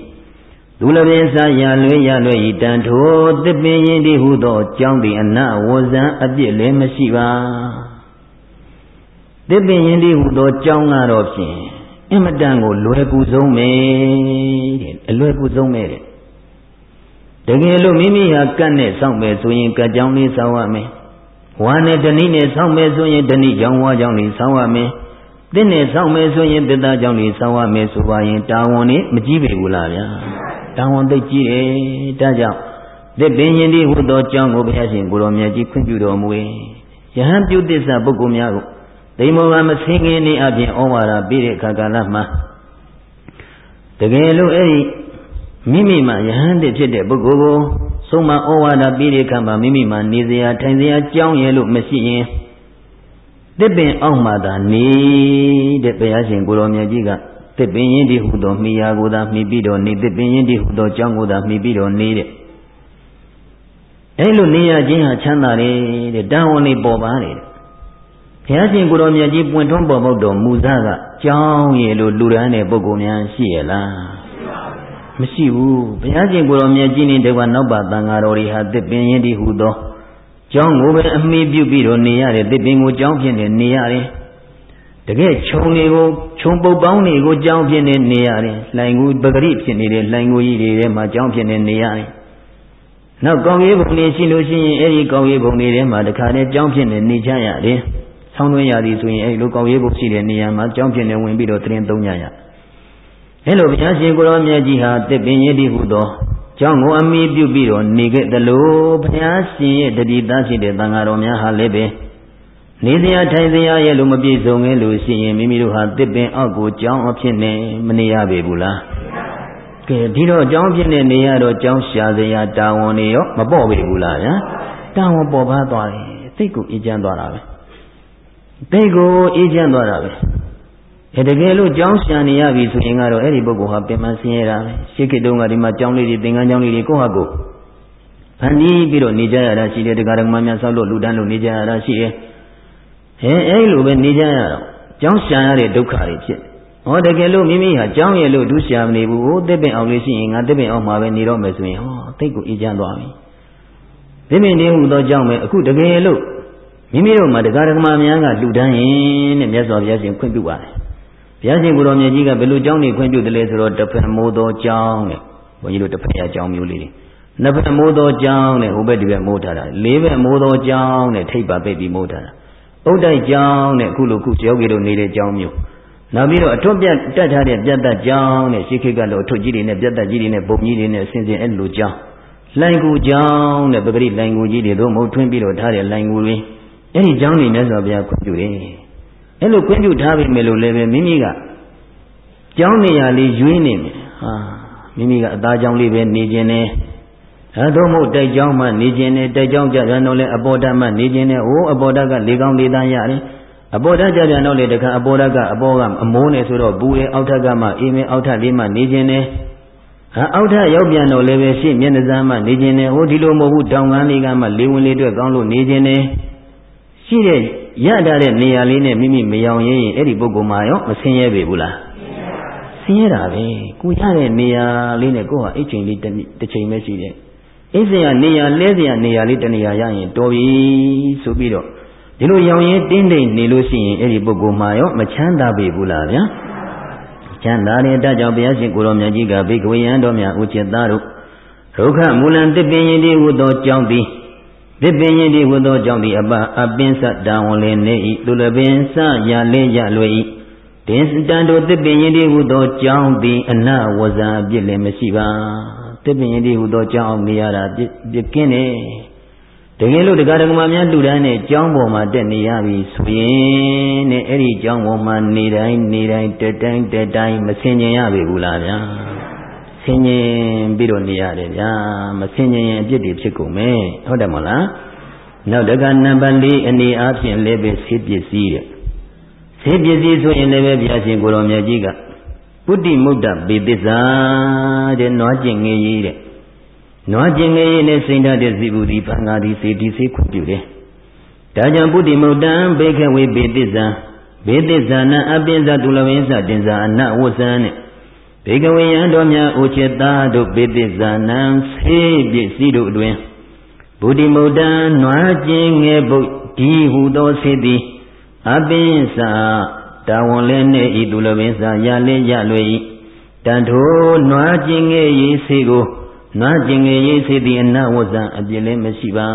ဒုလပင်စရလွေရလွေဤတန်ထိုတစ်ပင်ရင်ဒီဟုသောကြောင့်သည်အနဝဇံအပြစ်လည်းမရှိပါတစ်ပင်ရင်ဒီဟုသောကြောင့်ကတော့ဖြင့်အင်မတန်ကိုလွယ်ကူဆုံးပဲတဲ့အလွယ်ကူဆုံးပဲတဲ့ တကယ်လို့မိမိဟာကတ်နဲ့စောင့်မယ်ဆိုရင်ကတ်ကြောင်းလေးစောင့်ရမယ်ဝါနဲ့တဏိနဲ့စောင့်မယ်ဆိုရင်တဏိကြောင့်ဝါကြောင့်လေးစောင့်ရမယ်သစ်နဲ့စောင့်မယ်ဆိုရင်သစ်သားကြောင့်လေးစောင့်ရမယ်ဆိုပါရင်တာဝန်လေးမကြီးပေဘူးလားဗျာတာဝန်သိကြီးတယ်ဒါကြောင့်သစ်ပင်ရင်ဒီဟူသောကြောင့်ကိုဘုရားရှင်ကိုရောမြတ်ကြီးခွင့်ပြုတော်မူ၏ယဟန်ပြုသစ္စာပုဂ္ဂိုလ်များကိုဒိမောကမဆင်းခင်နေအပြင်ဩဝါဒပေးတဲ့အခါကာလမှာတကယ်လို့အဲ့ဒီ မိမိမှာယဟန်တည်းဖြစ်တဲ့ပုဂ္ဂိုလ်ကိုဆုံးမဩဝါဒပြီးတဲ့အခါမှာမိမိမှာနေစရာထိုင်စရာကြောင်းရဲလို့မရှိရင်တစ်ပင်အောက်မှာသာနေတဲ့ဘုရားရှင်ကိုရောမြတ်ကြီးကတစ်ပင်ရင်ဒီဟုသောမိယာကိုသာမိပြီးတော့နေတစ်ပင်ရင်ဒီဟုသောကြောင်းကိုသာမိပြီးတော့နေတဲ့အဲလိုနေရခြင်းဟာချမ်းသာတယ်တဲ့တန်ဝန်နေပေါ်ပါတယ်တဲ့ဘုရားရှင်ကိုရောမြတ်ကြီးပွင့်ထွန်းပေါ်ပေါက်တော်မူသားကကြောင်းရည်လို့လူရန်တဲ့ပုဂ္ဂိုလ်များရှိရလား မမရှိဘူးဘုရားရှင်ကိုတော်မြတ်ကြီးနေတကွာနောက်ပါတန်ဃာတော်တွေဟာတစ်ပင်ရင်ဒီဟုသောကျောင်းကိုပဲအမိပြုပြီးတော့နေရတယ်တစ်ပင်ကိုကျောင်းဖြစ်နေနေရတယ်တကယ်ခြုံတွေကိုခြုံပုတ်ပေါင်းတွေကိုကြောင်းဖြစ်နေနေရတယ်လှိုင်ကူပဂရိဖြစ်နေတဲ့လှိုင်ကူကြီးတွေထဲမှာကြောင်းဖြစ်နေနေရတယ်နောက်ကောင်းရေးဘုံတွေရှိလို့ရှိရင်အဲ့ဒီကောင်းရေးဘုံတွေထဲမှာတခါတည်းကြောင်းဖြစ်နေနေကြရတယ်ဆောင်းတွင်းရာသီဆိုရင်အဲ့လိုကောင်းရေးဘုံရှိတဲ့နေရာမှာကြောင်းဖြစ်နေဝင်ပြီးတော့တရင်သုံးကြရ အဲ့လိုဘုရားရှင်ကိုရောမြတ်ကြီးဟာတစ်ပင်ရည်တည်ဟုသောကြောင်းကိုအမိပြုပြီးတော့နေခဲ့တယ်လို့ဘုရားရှင်ရဲ့တတိသားဖြစ်တဲ့သံဃာတော်များဟာလည်းပဲနေစရာထိုင်စရာရဲ့လို့မပြည့်စုံငယ်လို့ရှိရင်မိမိတို့ဟာတစ်ပင်အောက်ကိုကြောင်းအဖြစ်နဲ့မနေရပေဘူးလားကဲဒီတော့ကြောင်းဖြစ်နေနေရတော့ကြောင်းရှာစရာတာဝန်တွေရောမပေါ့ပေဘူးလားဗျာတာဝန်ပေါ်ပါသွားတယ်သိကိုအေးချမ်းသွားတာပဲသိကိုအေးချမ်းသွားတာပဲ အဲတကယ်လို့ကြောင်းရှာနေရပြီဆိုရင်ကတော့အဲ့ဒီပုဂ္ဂိုလ်ဟာပင်မဆင်းရဲတာပဲရှေးခေတ်တုန်းကဒီမှာကြောင်းလေးတွေသင်္ကန်းကြောင်းလေးတွေကိုယ့်ဟာကိုယ်ဖန်တီးပြီးတော့နေကြရတာရှိတယ်တရားဓမ္မများဆောက်လို့လူတန်းလို့နေကြရတာရှိတယ်အဲအဲ့လိုပဲနေကြရတော့ကြောင်းရှာရတဲ့ဒုက္ခတွေဖြစ်ဟောတကယ်လို့မိမိဟာကြောင်းရဲ့လို့ဒုရှာမနေဘူးဟိုတစ်ပင်အောင်လို့ရှိရင်ငါတစ်ပင်အောင်မှာပဲနေတော့မယ်ဆိုရင်ဟောသိတ်ကိုအေးချမ်းသွားပြီတစ်ပင်နေဟုသောကြောင်းပဲအခုတကယ်လို့မိမိတို့မှာတရားဓမ္မများကလူတန်းရင်တဲ့မြတ်စွာဘုရားရှင်ခွင့်ပြုပါတယ် ဘုရားရှင်ကိုတော်မြတ်ကြီးကဘယ်လိုကြောင်းနေခွင့်ပြုတယ်လဲဆိုတော့တစ်ဖက်မိုးသောကြောင်းတဲ့ဘုန်းကြီးတို့တစ်ဖက်ရကြောင်းမျိုးလေးတွေနှစ်ဖက်မိုးသောကြောင်းတဲ့ဟိုဘက်ဒီဘက်မိုးထားတာလေးဘက်မိုးသောကြောင်းတဲ့ထိပ်ပါပိတ်ပြီးမိုးထားတာဥဒ္ဒိုက်ကြောင်းတဲ့အခုလိုခုယောဂီတို့နေတဲ့ကြောင်းမျိုးနောက်ပြီးတော့အထွတ်ပြတ်တက်ထားတဲ့ပြတ်သက်ကြောင်းတဲ့ရှိခိကလို့အထွတ်ကြီးတွေနဲ့ပြတ်သက်ကြီးတွေနဲ့ပုံကြီးတွေနဲ့ဆင်ဆင်အဲ့လိုကြောင်းလိုင်ကူကြောင်းတဲ့ပဂရိလိုင်ကူကြီးတွေတို့မဟုတ်ထွင်းပြီးတော့ထားတဲ့လိုင်ကူတွေအဲ့ဒီကြောင်းတွေမြတ်စွာဘုရားခွင့်ပြုတယ် အဲ့လိုခွင့်ပြုထားပြီမယ်လို့လည်းပဲမိမိကကြောင်းနေရာလေးရွေးနေမယ်ဟာမိမိကအသားကြောင်းလေးပဲနေခြင်းနဲ့အဲတော့မို့တိုက်ကြောင်းမှနေခြင်းနဲ့တိုက်ကြောင်းကြပြန်တော့လဲအပေါ်ဓာတ်မှနေခြင်းနဲ့ဟိုအပေါ်ဓာတ်ကလေကောင်းလေသားရတယ်အပေါ်ဓာတ်ကြပြန်တော့လေတခါအပေါ်ဓာတ်ကအပေါ်ကအမိုးနဲ့ဆိုတော့ဘူးရဲ့အောက်ထပ်ကမှအေးမဲအောက်ထပ်လေးမှနေခြင်းနဲ့ဟာအောက်ထပ်ရောက်ပြန်တော့လည်းပဲရှေ့မျက်နှာစာမှနေခြင်းနဲ့ဟိုဒီလိုမဟုတ်ဘူးတောင်ကန်းလေးကမှလေဝင်လေးအတွက်ကောင်းလို့နေခြင်းနဲ့ရှိတဲ့ ရထားတဲ့နေရာလေးနဲ့မိမိမယောင်ရင်အဲ့ဒီပုဂ္ဂိုလ်မှာရောမဆင်းရဲပေဘူးလားဆင်းရဲတာပဲကိုရတဲ့နေရာလေးနဲ့ကိုဟာအိတ်ချိန်လေးတစ်ချိန်ပဲရှိတယ်အိတ်စရာနေရာလဲစရာနေရာလေးတနေရာရရင်တော်ပြီဆိုပြီးတော့ဒီလိုရောင်ရင်တင်းတိမ်နေလို့ရှိရင်အဲ့ဒီပုဂ္ဂိုလ်မှာရောမချမ်းသာပေဘူးလားဗျာချမ်းသာတဲ့တကြောင့်ဘုရားရှင်ကိုရောမြတ်ကြီးကဘိကဝေယံတော်များဥจิตသားတို့ဒုက္ခမူလံတစ်ပင်ရင်ဒီဟုသောကြောင့်သည် တစ်ပင်ရင်ဒီဟုသောကြောင့်သည်အပအပင်စတံဝန်လင်းနေ၏သူလပင်စရလေးရလွယ်၏တင်တန်တို့တစ်ပင်ရင်ဒီဟုသောကြောင့်သည်အနဝဇာပြစ်လည်းမရှိပါတစ်ပင်ရင်ဒီဟုသောကြောင့်နေရတာပြစ်ကင်းနေတကယ်လို့တရားဓမ္မများလူတိုင်းနဲ့ကြောင်းပေါ်မှာတက်နေရပြီဆိုရင်နဲ့အဲ့ဒီကြောင်းပေါ်မှာနေတိုင်းနေတိုင်းတက်တိုင်းတက်တိုင်းမဆင်ញင်ရပြီဘူးလားဗျာ ဆင်ញင်ပြီးတော့နေရတယ်ဗျာမဆင်ញင်ရင်အပြစ်တွေဖြစ်ကုန်မယ်ဟုတ်တယ်မဟုတ်လားနောက်တကနံပါတ်၄အနေအားဖြင့်လည်းပဲဆေးပစ္စည်းတဲ့ဆေးပစ္စည်းဆိုရင်လည်းပဲဘုရားရှင်ကိုတော်မြတ်ကြီးကပုတ္တိမုဒ္ဒပေသစ္စာတဲ့နွားကျင်ငယ်ကြီးတဲ့နွားကျင်ငယ်ရေးနဲ့စိန်ထားတဲ့ဇိဘူးဒီပန်ဃာဒီစေတီစေခွင့်ပြုတယ်။ဒါကြောင့်ပုတ္တိမုတ်တံဘေခဝေဘေသစ္စာဘေသစ္စာနံအပိဇတုလဝင်းစတင်စာအနဝဇ္ဇံနဲ့ ဘေကဝေယံတော်များအိုချေသားတို့ဘေသစ္စာနံဆေးပစ္စည်းတို့အတွင်ဗုဒ္ဓမုတ်တံနွားကျင်ငယ်ပုတ်ဒီဟုသောစေတီအပိစာတာဝန်လဲနေဤသူလဝင်းစာရလဲရလွေဤတန်ထိုနွားကျင်ငယ်ရေးစေကိုနွားကျင်ငယ်ရေးစေသည်အနဝဇံအပြစ်လည်းမရှိပါ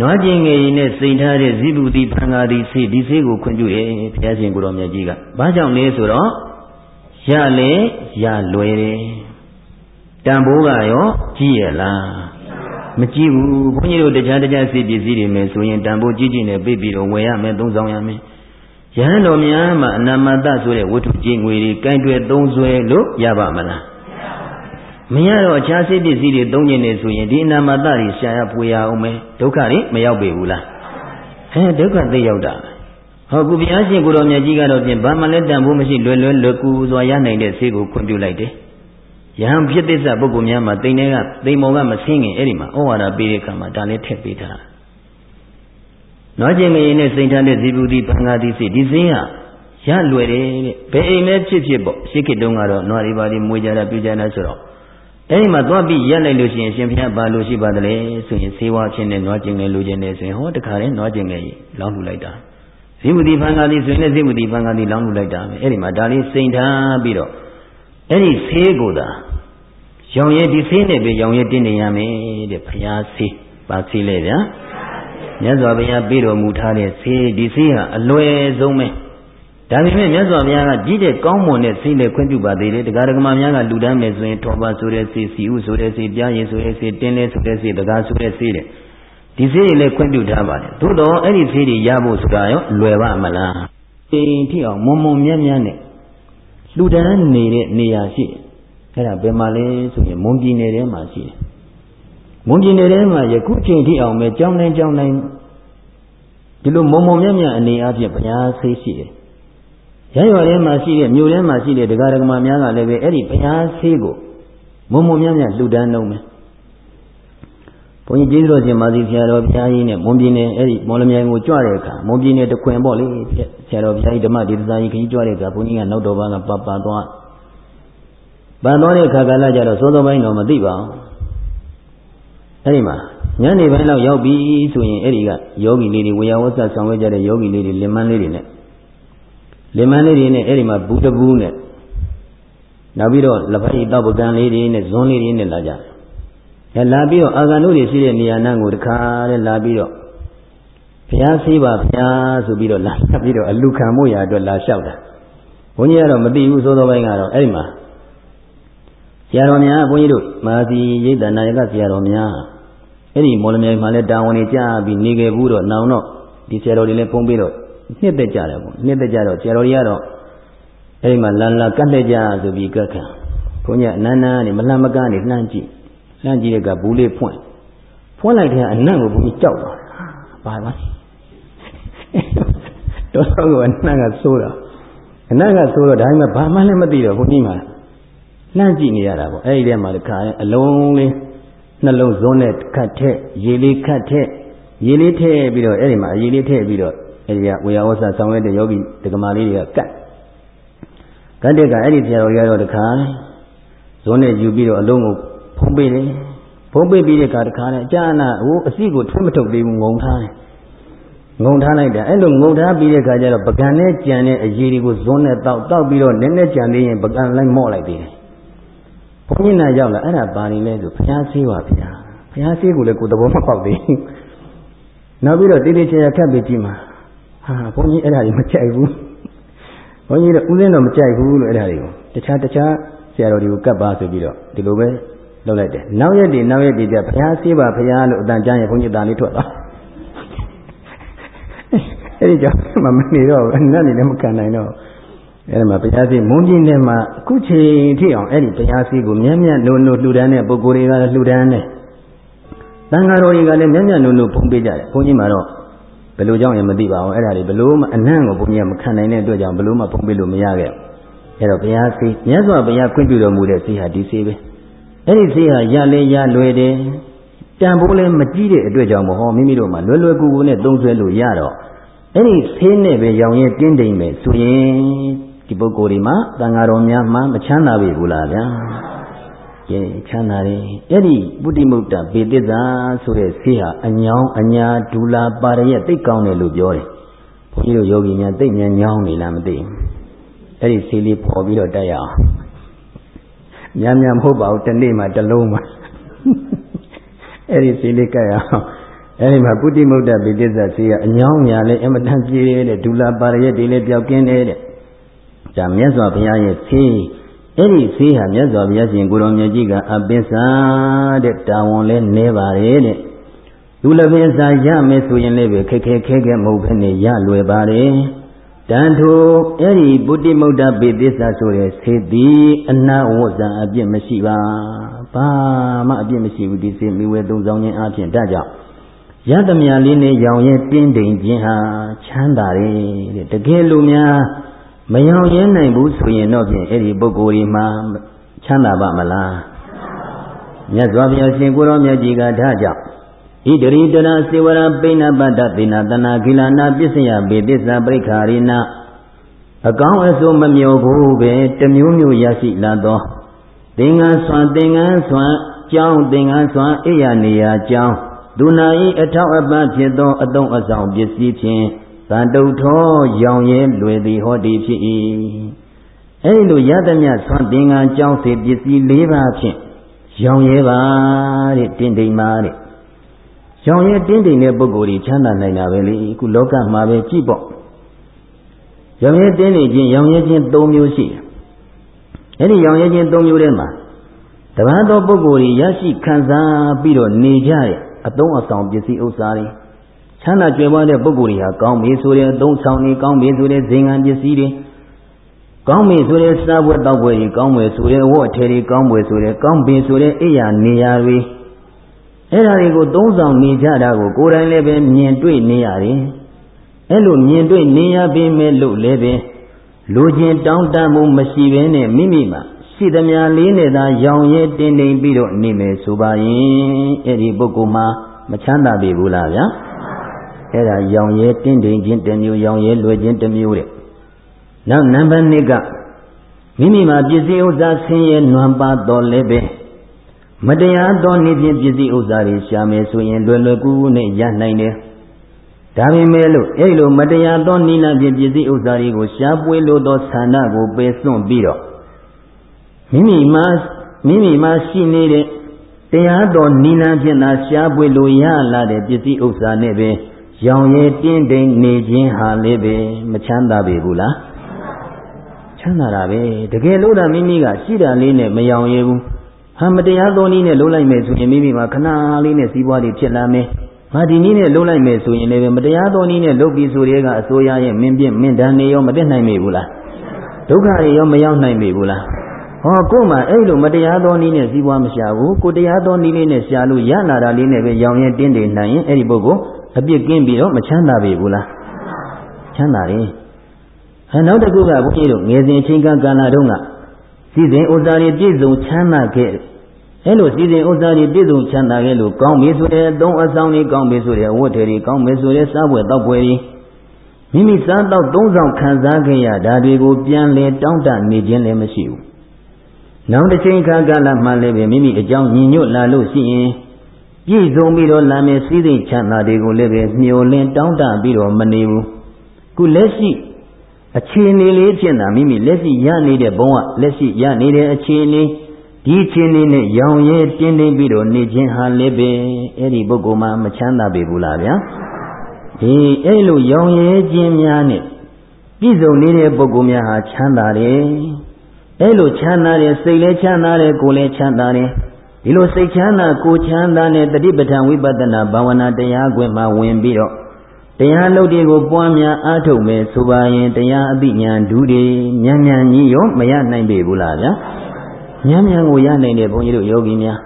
နွားကျင်ငယ်ရေးနဲ့စိန်ထားတဲ့ဇိဗုတိဖန်ဃာတိစေဒီစေကိုခွင့်ပြုတယ်ဘုရားရှင်ကိုတော်မြတ်ကြီးကဘာကြောင့်လဲဆိုတော့ ရလေရလွယ်တယ်တန်ဖိုးကရောကြီးရလားမကြည့်ဘူးဘုန်းကြီးတို့တခြားတခြားစေပစ္စည်းတွေမယ်ဆိုရင်တန်ဖိုးကြီးကြီးနဲ့ပြည့်ပြီးတော့ဝယ်ရမယ်သုံးဆောင်ရမယ်ယဟန်တော်များမှာအနာမတဆိုတဲ့ဝတ္ထုကြီးငွေတွေကင်တွယ်သုံးဆွဲလို့ရပါမလားမရတော့အခြားစိတ်ပစ္စည်းတွေသုံးကျင်နေဆိုရင်ဒီအနာမတတွေရှာရပွေရအောင်မယ်ဒုက္ခတွေမရောက်ပေဘူးလားဟဲဒုက္ခသိရောက်တာ ဟောကုဘုရားရှင်ကိုတော်မြတ်ကြီးကတော့ဖြင့်ဘာမှလည်းတန်ဖို့မရှိလွယ်လွယ်လွယ်ကူစွာရနိုင်တဲ့ဆေးကိုခွင့်ပြုလိုက်တယ်ယဟန်ဖြစ်သစ္စာပုဂ္ဂိုလ်များမှာတိမ်တွေကတိမ်မော်ကမဆင်းခင်အဲ့ဒီမှာဩဝါဒပေးတဲ့အခါမှာဒါလည်းထည့်ပေးထားနွားကျင်ငရင်နဲ့စိန်ထားတဲ့ဇီဘူတိဘင်္ဂါတိစိဒီစင်းဟာရရလွယ်တယ်တဲ့ဘယ်အိမ်မဲဖြစ်ဖြစ်ပေါ့ရှစ်ခေတ်တုန်းကတော့နွားတွေပါတွေမွေးကြတာပြူကြတာဆိုတော့အဲဒီမှာသွားပြီးရက်လိုက်လို့ရှိရင်ရှင်ဘုရားဘာလို့ရှိပါသလဲဆိုရင်ဆေးဝါးချင်းနဲ့နွားကျင်ငယ်လူကျင်နေဆိုရင်ဟောတခါတည်းနွားကျင်ငယ်ကြီးလောင်းလူလိုက်တာ ဇိဝတိဖန်ကာတိဆိုရင်လည်းဇိဝတိဖန်ကာတိလောင်းလူလိုက်တာပဲအဲဒီမှာဒါလေးစိန်ထားပြီးတော့အဲဒီဆေးကိုသာရောင်ရဲဒီဆေးနဲ့ပဲရောင်ရဲတင်းနေရမယ်တဲ့ဘုရားဆေးပါဆေးလေဗျာမြတ်စွာဘုရားပေးတော်မူထားတဲ့ဆေးဒီဆေးဟာအလွယ်ဆုံးပဲဒါပေမဲ့မြတ်စွာဘုရားကကြီးတဲ့ကောင်းမွန်တဲ့စိတ်နဲ့ခွင့်ပြုပါသေးတယ်တရားဓမ္မများကလူတန်းမယ်ဆိုရင်ထောပါဆိုတဲ့စိတ်စီဥဆိုတဲ့စိတ်ပြားရည်ဆိုတဲ့စိတ်တင်းလဲဆိုတဲ့စိတ်တကားဆိုတဲ့စိတ်တဲ့ ဒီစိတ်တွေလည်းခွင့်ပြုထားပါတယ်သို့တော့အဲ့ဒီစိတ်တွေရဖို့ဆိုတာရောလွယ်ပါမလားအိမ်ထိအောင်မုံမုံမြတ်မြတ်နဲ့လူတန်းနေတဲ့နေရာရှိတယ်အဲ့ဒါဘယ်မှာလဲဆိုရင်မွန်ပြည်နယ်ထဲမှာရှိတယ်မွန်ပြည်နယ်ထဲမှာယခုချိန်ထိအောင်ပဲကြောင်းတိုင်းကြောင်းတိုင်းဒီလိုမုံမုံမြတ်မြတ်အနေအချင်းဘုရားဆေးရှိတယ်ရရွာထဲမှာရှိတဲ့မြို့ထဲမှာရှိတဲ့ဒကာဒကမများကလည်းပဲအဲ့ဒီဘုရားဆေးကိုမုံမုံမြတ်မြတ်လှူဒန်းလုံးမယ်ဘု န်းကြီးကျေးဇူးတော်ရှင်မာစီဆရာတော်ဘုရားကြီးနဲ့မွန်ပြည်နယ်အဲ့ဒီမော်လမြိုင်ကိုကြွတဲ့အခါမွန်ပြည်နယ်တခွင်ပေါ့လေဆရာတော်ဘုရားကြီးဓမ္မဒေသစာကြီးခကြီးကြွတဲ့အခါဘုန်းကြီးကနောက်တော်ဘာကပပသွားပန်သွားတဲ့အခါကလည်းကြတော့စောစောပိုင်းတော့မသိပါဘူးအဲ့ဒီမှာညနေပိုင်းလောက်ရောက်ပြီဆိုရင်အဲ့ဒီကယောဂီလေးတွေဝေယဝဆဆောင်ရွက်ကြတဲ့ယောဂီလေးတွေလင်မန်းလေးတွေနဲ့လင်မန်းလေးတွေနဲ့အဲ့ဒီမှာဘူးတဘူးနဲ့နောက်ပြီးတော့လက်ဖက်ရည်တောက်ပကံလေးတွေနဲ့ဇွန်းလေးတွေနဲ့လာကြတယ်။ လာပြီးတော့အာဂန်တို့တွေရှိတဲ့နေရာနားကိုတခါတည်းလာပြီးတော့ဘုရားဆေးပါဘုရားဆိုပြီးတော့လာပြီးတော့အလူခံမှုရာအတွက်လာလျှောက်တာ။ဘုန်းကြီးကတော့မသိဘူးသိုးသောပိုင်းကတော့အဲ့ဒီမှာဆရာတော်များဘုန်းကြီးတို့မာသီရိတ်တနာယကဆရာတော်များအဲ့ဒီမော်လမြိုင်မှာလည်းတာဝန်တွေကြားပြီးနေခဲ့ဘူးတော့နောင်တော့ဒီဆရာတော်တွေလည်းဖုံးပြီးတော့နှစ်သက်ကြတယ်ပေါ့နှစ်သက်ကြတော့ဆရာတော်ကြီးကတော့အဲဒီမှာလန်လာကတ်လက်ကြဆိုပြီးကတ်ခံဘုန်းကြီးအနန္နာနေမလှမ်းမကားနေလှမ်းကြည့် လှမ်းကြည့်တဲ့ကဘူးလေးဖွင့်ဖွင့်လိုက်တဲ့အနံ့ကိုဘုန်းကြီးကြောက်သွားတယ်ဘာပါတော့တော့အနံ့ကဆိုးတာအနံ့ကဆိုးတော့ဒါမှဘာမှလည်းမသိတော့ဘုန်းကြီးမှလှမ်းကြည့်နေရတာပေါ့အဲဒီထဲမှာတခါအလုံးလေးနှလုံးစုံးနဲ့ခတ်ထက်ရေလေးခတ်ထက်ရေလေးထည့်ပြီးတော့အဲ့ဒီမှာရေလေးထည့်ပြီးတော့အဲဒီကဝေယဝဆဆောင်ရွက်တဲ့ယောဂီဒကမာလေးတွေကကတ်ကတ်တဲ့ကအဲ့ဒီဆရာတော်ရတော့တခါဇွန်းနဲ့ယူပြီးတော့အလုံးကို ဖုံးပေးတယ်ဖုံးပေးပြီးတဲ့အခါတခါနဲ့အကျအနာဟိုအစီကိုထွန်းမထုတ်သေးဘူးငုံထားတယ်ငုံထားလိုက်တယ်အဲ့လိုငုံထားပြီးတဲ့အခါကျတော့ပကံနဲ့ကြံတဲ့အရေးတွေကိုဇွန်းနဲ့တောက်တောက်ပြီးတော့နည်းနည်းကြံသေးရင်ပကံလိုက်မော့လိုက်သေးတယ်ဘုန်းကြီးနာရောက်လာအဲ့ဒါပါနေလဲဆိုဘုရားဆေးပါဗျာဘုရားဆေးကိုလည်းကိုယ်သဘောမပေါက်သေးဘူးနောက်ပြီးတော့တိတိကျကျခတ်ပြီးကြည့်မှာဟာဘုန်းကြီးအဲ့ဒါတွေမကြိုက်ဘူးဘုန်းကြီးတော့ဥစဉ်တော့မကြိုက်ဘူးလို့အဲ့ဒါတွေကိုတခြားတခြားဆရာတော်တွေကိုကပ်ပါဆိုပြီးတော့ဒီလိုပဲ လုပ်လိုက်တယ်နောက်ရက်ဒီနောက်ရက်ဒီကျဘုရားဆေးပါဘုရားလို့အတန်ကြားရင်ဘုန်းကြီးတန်လေးထွက်သွားအဲ့ဒီကြောင့်မမနေတော့အနတ်နေလည်းမခံနိုင်တော့အဲ့ဒါမှာဘုရားဆေးမုန်းကြီးနဲ့မှအခုချိန်ထိအောင်အဲ့ဒီဘုရားဆေးကိုမြဲမြံနိုးနိုးလှူဒန်းတဲ့ပုဂ္ဂိုလ်တွေကလည်းလှူဒန်းတယ်တန်ဃာတော်တွေကလည်းမြဲမြံနိုးနိုးဖုံးပေးကြတယ်ဘုန်းကြီးမှာတော့ဘယ်လိုကြောင့်ရင်မသိပါဘူးအဲ့ဒါတွေဘလို့မှအနံ့ကိုဘုန်းကြီးကမခံနိုင်တဲ့အတွက်ကြောင့်ဘလို့မှဖုံးပေးလို့မရခဲ့အဲ့တော့ဘုရားဆေးမြတ်စွာဘုရားခွင့်ပြုတော်မူတဲ့ဆေးဟာဒီဆေးပဲ အဲ့ဒီဆေးဟာရလဲရလွယ်တယ်တန်ဖိုးလည်းမကြီးတဲ့အတွက်ကြောင့်မဟောမိမိတို့မှလွယ်လွယ်ကူကူနဲ့သုံးဆွဲလို့ရတော့အဲ့ဒီဆေးနဲ့ပဲရောင်ရဲတင်းတိမ်ပဲဆိုရင်ဒီပုဂ္ဂိုလ်ဒီမှာတန်ဃာတော်များမှမချမ်းသာပြီဘူးလားဗျာကဲချမ်းသာတယ်အဲ့ဒီပုတိမုတ်တပေတစ္ဆာဆိုတဲ့ဆေးဟာအညောင်းအညာဒူလာပါရရဲ့သိကောင်းတယ်လို့ပြောတယ်ဘုန်းကြီးတို့ယောဂီများသိဉာဏ်ညောင်းနေလားမသိဘူးအဲ့ဒီဆေးလေးပေါ်ပြီးတော့တက်ရအောင် များများမဟုတ်ပါဘူးတနေ့မှတစ်လုံးမှအဲ့ဒီဆေးလေးကတ်ရအောင်အဲ့ဒီမှာပုတိမုတ်တပေတစ္ဆာဆေးကအညောင်းညာလည်းအမတန်ပြေတဲ့ဒူလာပါရရဲ့ဒီလေးပြောက်ကင်းနေတဲ့ဒါမြတ်စွာဘုရားရဲ့ဆေးအဲ့ဒီဆေးဟာမြတ်စွာဘုရားရှင်ကိုတော်မြတ်ကြီးကအပစ္စာတဲ့တာဝန်လဲနေပါရဲ့တဲ့လူလပင်စာရမယ်ဆိုရင်လည်းပဲခက်ခဲခဲခဲမဟုတ်ဘဲနဲ့ရလွယ်ပါတယ် တန်ထိုအဲ့ဒီပုတ္တိမုဒ္ဒပေသစ္စာဆိုတဲ့ဆေးသည်အနာဝဇ္ဇံအပြစ်မရှိပါဘာမှအပြစ်မရှိဘူးဒီဆေးမိဝဲသုံးဆောင်ခြင်းအပြင်ဒါကြောင့်ရသမြလေးနဲ့ရောင်ရဲ့တင်းတိမ်ခြင်းဟာချမ်းသာတယ်တဲ့တကယ်လို့များမရောင်ရဲနိုင်ဘူးဆိုရင်တော့ဖြင့်အဲ့ဒီပုဂ္ဂိုလ်ဒီမှာချမ်းသာပါမလားမြတ်စွာဘုရားရှင်ကိုရောမြတ်ကြီးကဒါကြောင့် ဣတရိတရာစေဝရပိဏပတ္တသေနတနာခိလနာပစ္စယဘေသစ္စာပရိခာရိနာအကောင်းအဆိုးမမျောဘူးပဲတမျိုးမျိုးရရှိလာသောသင်္ကန်းဆွမ်းသင်္ကန်းဆွမ်းကြောင်းသင်္ကန်းဆွမ်းအိယာနေရာကြောင်းဒုနာဤအထောက်အပံ့ဖြစ်သောအတုံးအဆောင်ပစ္စည်းဖြင့်သံတုထောရောင်ရဲလွယ်သည်ဟောဒီဖြစ်၏အဲဒီလိုရသမျှဆွမ်းသင်္ကန်းကြောင်းစေပစ္စည်း၄ပါးဖြင့်ရောင်ရဲပါတဲ့တင်းတိမ်ပါတဲ့ ရောင်ရဲတင်းတိမ်တဲ့ပုဂ္ဂိုလ်ကြီးချမ်းသာနိုင်တာပဲလေအခုလောကမှာပဲကြည့်ပေါ့ရောင်ရဲတင်းနေခြင်းရောင်ရဲခြင်း၃မျိုးရှိတယ်အဲ့ဒီရောင်ရဲခြင်း၃မျိုးထဲမှာတပန်းသောပုဂ္ဂိုလ်ကြီးရရှိခံစားပြီးတော့နေကြတဲ့အသုံးအဆောင်ပစ္စည်းဥစ္စာတွေချမ်းသာကြွယ်ဝတဲ့ပုဂ္ဂိုလ်တွေဟာကောင်းပြီဆိုတဲ့အသုံးဆောင်တွေကောင်းပြီဆိုတဲ့ဇင်ငံပစ္စည်းတွေကောင်းပြီဆိုတဲ့စားပွဲတောက်ပွဲတွေကောင်းမယ်ဆိုတဲ့ဝတ်အထည်တွေကောင်းမယ်ဆိုတဲ့ကောင်းပြီဆိုတဲ့အိယာနေရာတွေ အဲ့ဒါတွေကိုသုံးဆောင်နေကြတာကိုကိုယ်တိုင်လည်းပဲမြင်တွေ့နေရတယ်အဲ့လိုမြင်တွေ့နေရပေမဲ့လို့လည်းပဲလူချင်းတောင်းတမှုမရှိဘဲနဲ့မိမိမှာရှိသမျှလေးနဲ့သာရောင်ရဲတင်းတိမ်ပြီးတော့နေမယ်ဆိုပါရင်အဲ့ဒီပုဂ္ဂိုလ်မှာမချမ်းသာပြီဘူးလားဗျာအဲ့ဒါရောင်ရဲတင်းတိမ်ခြင်းတစ်မျိုးရောင်ရဲလွယ်ခြင်းတစ်မျိုးတဲ့နောက်နံပါတ်2ကမိမိမှာပစ္စည်းဥစ္စာဆင်းရဲနွမ်းပါတော်လည်းပဲ မတရားသောနေဖြင့်ပစ္စည်းဥစ္စာတွေရှာမယ်ဆိုရင်လွယ်လွယ်ကူကူနဲ့ရနိုင်တယ်ဒါပေမဲ့လို့အဲ့လိုမတရားသောနိလဖြင့်ပစ္စည်းဥစ္စာတွေကိုရှားပွေလို့သောဆန္ဒကိုပယ်စွန့်ပြီးတော့မိမိမှာမိမိမှာရှိနေတဲ့တရားတော်နိလဖြင့်သာရှားပွေလို့ရလာတဲ့ပစ္စည်းဥစ္စာနဲ့ပဲရောင်ရဲတင်းတိမ်နေခြင်းဟာလည်းပဲမချမ်းသာပေဘူးလားချမ်းသာတာပဲတကယ်လို့သာမိမိကရှိတာလေးနဲ့မရောင်ရဲဘူး ဟာမတရားသောနည်းနဲ့လုံးလိုက်မယ်ဆိုရင်မိမိမှာခဏလေးနဲ့စီးပွားတွေဖြစ်လာမယ်ငါဒီနည်းနဲ့လုံးလိုက်မယ်ဆိုရင်လည်းမတရားသောနည်းနဲ့လုပ်ပြီးဆိုရဲကအစိုးရရဲ့မင်းပြင်းမင်းတန်းနေရောမတက်နိုင်မိဘူးလားဒုက္ခတွေရောမရောက်နိုင်မိဘူးလားဟောကို့မှာအဲ့လိုမတရားသောနည်းနဲ့စီးပွားမရှာဘူးကိုတရားသောနည်းလေးနဲ့ရှာလို့ရလာတာလေးနဲ့ပဲရောင်ရင်တင်းနေနိုင်ရင်အဲ့ဒီပုဂ္ဂိုလ်အပြစ်ကင်းပြီးတော့မချမ်းသာပြီဘူးလားချမ်းသာတယ်ဟန်နောက်တစ်ခုကဘုန်းကြီးတို့ငယ်စဉ်အချိန်ကကာလတုန်းကစီစဉ်ဥစ္စာတွေပြည့်စုံချမ်းသာခဲ့ အဲလိုစီစဉ်ဥစ္စာတွေပြည့်စုံချမ်းသာခဲ့လို့ကောင်းပြီဆိုတဲ့အသုံးအဆောင်တွေကောင်းပြီဆိုတဲ့အဝတ်တွေကောင်းပြီဆိုတဲ့စားပွဲတောက်ပွဲတွေမိမိစားတော့သုံးဆောင်ခံစားခဲ့ရတာတွေကိုပြန်လဲတောင်းတနေခြင်းလည်းမရှိဘူး။နောက်တစ်ချိန်ခါကာလမှလည်းပဲမိမိအကြောင်းညီညွတ်လာလို့ရှိရင်ပြည့်စုံပြီးတော့လာမယ်စည်းစိမ်ချမ်းသာတွေကိုလည်းပဲမျှော်လင့်တောင်းတပြီးတော့မနေဘူး။ခုလက်ရှိအခြေအနေလေးဖြစ်တာမိမိလက်ရှိရနေတဲ့ဘဝလက်ရှိရနေတဲ့အခြေအနေ ဒီချင်းလေးနဲ့ရောင်ရဲတင်းတင်းပြီးတော့နေခြင်းဟာလည်းပဲအဲ့ဒီပုဂ္ဂိုလ်မှမချမ်းသာပေဘူးလားဗျာဒီအဲ့လိုရောင်ရဲခြင်းများနဲ့ပြည့်စုံနေတဲ့ပုဂ္ဂိုလ်များဟာချမ်းသာတယ်အဲ့လိုချမ်းသာတယ်စိတ်လည်းချမ်းသာတယ်ကိုယ်လည်းချမ်းသာတယ်ဒီလိုစိတ်ချမ်းသာကိုယ်ချမ်းသာနဲ့တတိပဋ္ဌာန်ဝိပဿနာဘာဝနာတရားခွင်မှာဝင်ပြီးတော့တရားလုပ်တွေကိုပွားများအားထုတ်မယ်ဆိုပါရင်တရားအသိဉာဏ်ဓုတွေဉာဏ်ဉာဏ်ကြီးရောမရနိုင်ပေဘူးလားဗျာ ဉာဏ်ဉာဏ်ကိုရနိုင်တဲ့ဘုန်းကြီးတို့ယောဂီများ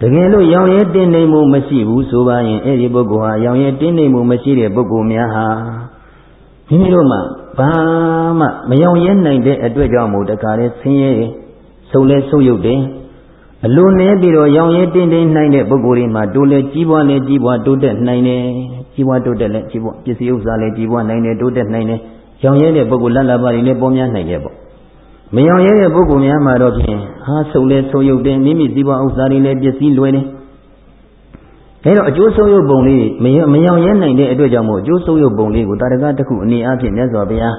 တကယ်လို့ရောင်ရဲတင်းနေမှုမရှိဘူးဆိုပါရင်အဲ့ဒီပုဂ္ဂိုလ်ဟာရောင်ရဲတင်းနေမှုမရှိတဲ့ပုဂ္ဂိုလ်များဟာမိမိတို့မှဘာမှမရောင်ရဲနိုင်တဲ့အတွက်ကြောင့်မို့တခါလဲဆင်းရဲဆုံလဲဆုပ်ယုတ်တယ်အလိုနဲ့ပြီးတော့ရောင်ရဲတင်းတင်းနိုင်တဲ့ပုဂ္ဂိုလ်တွေမှာတိုးလဲကြီးပွားလဲကြီးပွားတိုးတက်နိုင်တယ်ကြီးပွားတိုးတက်လဲကြီးပွားပစ္စည်းဥစ္စာလဲကြီးပွားနိုင်တယ်တိုးတက်နိုင်တယ်ရောင်ရဲတဲ့ပုဂ္ဂိုလ်လက်လာပါတွေလည်းပေါ်များနိုင်တယ်ပေါ့ မယောင်ရဲတဲ့ပုဂ္ဂိုလ်များမှာတော့ဖြင့်ဟာဆုံလဲဆုံရုပ်တယ်မိမိစည်းပွားဥစ္စာတွေလည်းပစ္စည်းလွယ်တယ်အဲတော့အကျိုးဆုံးရုပ်ပုံလေးမမယောင်ရဲနိုင်တဲ့အတွက်ကြောင့်မို့အကျိုးဆုံးရုပ်ပုံလေးကိုတာရကတစ်ခုအနေအချင်းမြတ်စွာဘုရား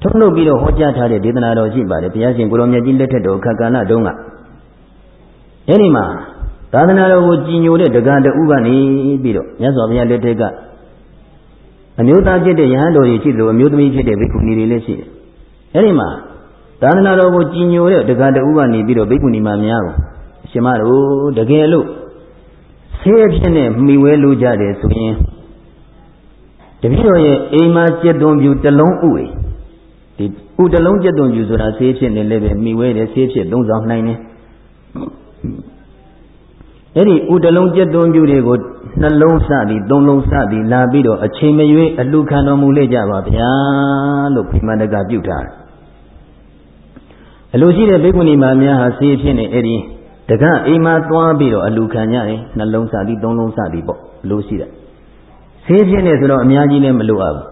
ထုတ်လုပ်ပြီးတော့ဟောကြားထားတဲ့ဒေသနာတော်ရှိပါတယ်ဘုရားရှင်ကိုရောမြတ်ကြီးလက်ထက်တော်ခက္ကလတုန်းကအဲဒီမှာသာသနာတော်ကိုကြည်ညိုတဲ့တက္ကတူကနေပြီးတော့မြတ်စွာဘုရားလက်ထက်ကအမျိုးသားဖြစ်တဲ့ယဟန်တော်ကြီးရှိလို့အမျိုးသမီးဖြစ်တဲ့ဘိက္ခုနီတွေလည်းရှိတယ်အဲဒီမှာ သာသနာတော်ကိုကြည်ညိုတဲ့တက္ကတူကနေပြီးတော့ဘိက္ခုနီမများကိုအရှင်မတို့တကယ်လို့ဆေးအဖြစ်နဲ့မိဝဲလို့ကြတယ်ဆိုရင်တပည့်တော်ရဲ့အိမ်မှာကျက်သွန်ပြူတစ်လုံးဥေဒီဥတစ်လုံးကျက်သွန်ပြူဆိုတာဆေးဖြစ်နေလည်းပဲမိဝဲတယ်ဆေးဖြစ်သုံးဆောင်နိုင်တယ်အဲ့ဒီဥတစ်လုံးကျက်သွန်ပြူတွေကိုနှလုံးစသည်သုံးလုံးစသည်လာပြီးတော့အချိန်မရွေးအလှခံတော်မူလေကြပါဗျာလို့ဖိမန္တကပြုထားတယ် အလိုရှိတဲ့ဘိက္ခုနီမများဟာဆေးဖြစ်နေအဲ့ဒီတကအိမ်မှာသွားပြီးတော့အလူခံကြတယ်နှလုံးစသည်သုံးလုံးစသည်ပေါ့အလိုရှိတယ်ဆေးဖြစ်နေဆိုတော့အများကြီးလည်းမလိုအပ်ဘူး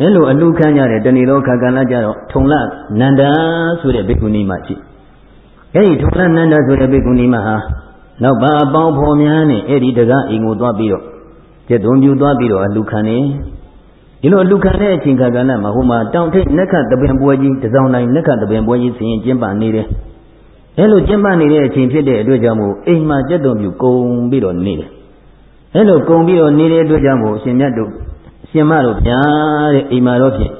အဲလိုအလူခံကြတဲ့တဏီသောခါကလကြတော့ထုံလနန္ဒာဆိုတဲ့ဘိက္ခုနီမရှိအဲဒီထုံလနန္ဒာဆိုတဲ့ဘိက္ခုနီမဟာနောက်ပါအပေါင်းဖော်များနဲ့အဲ့ဒီတကားအိမ်ကိုသွားပြီးတော့ကျက်သွန်ပြူသွားပြီးတော့အလူခံနေ ဒီလိုအလူခံတဲ့အချိန်ခါကလည်းမဟိုမှာတောင်ထိပ်နက္ခတပင်ပွဲကြီးတစောင်းတိုင်းနက္ခတပင်ပွဲကြီးဆင်ရင်ကျင်းပနေတယ်အဲလိုကျင်းပနေတဲ့အချိန်ဖြစ်တဲ့အတွက်ကြောင့်မို့အိမ်မှာကျက်သွန်ပြူကုံပြီးတော့နေတယ်အဲလိုကုံပြီးတော့နေတဲ့အတွက်ကြောင့်မို့အရှင်မြတ်တို့အရှင်မတို့ဗျာတဲ့အိမ်မှာတော့ဖြင့်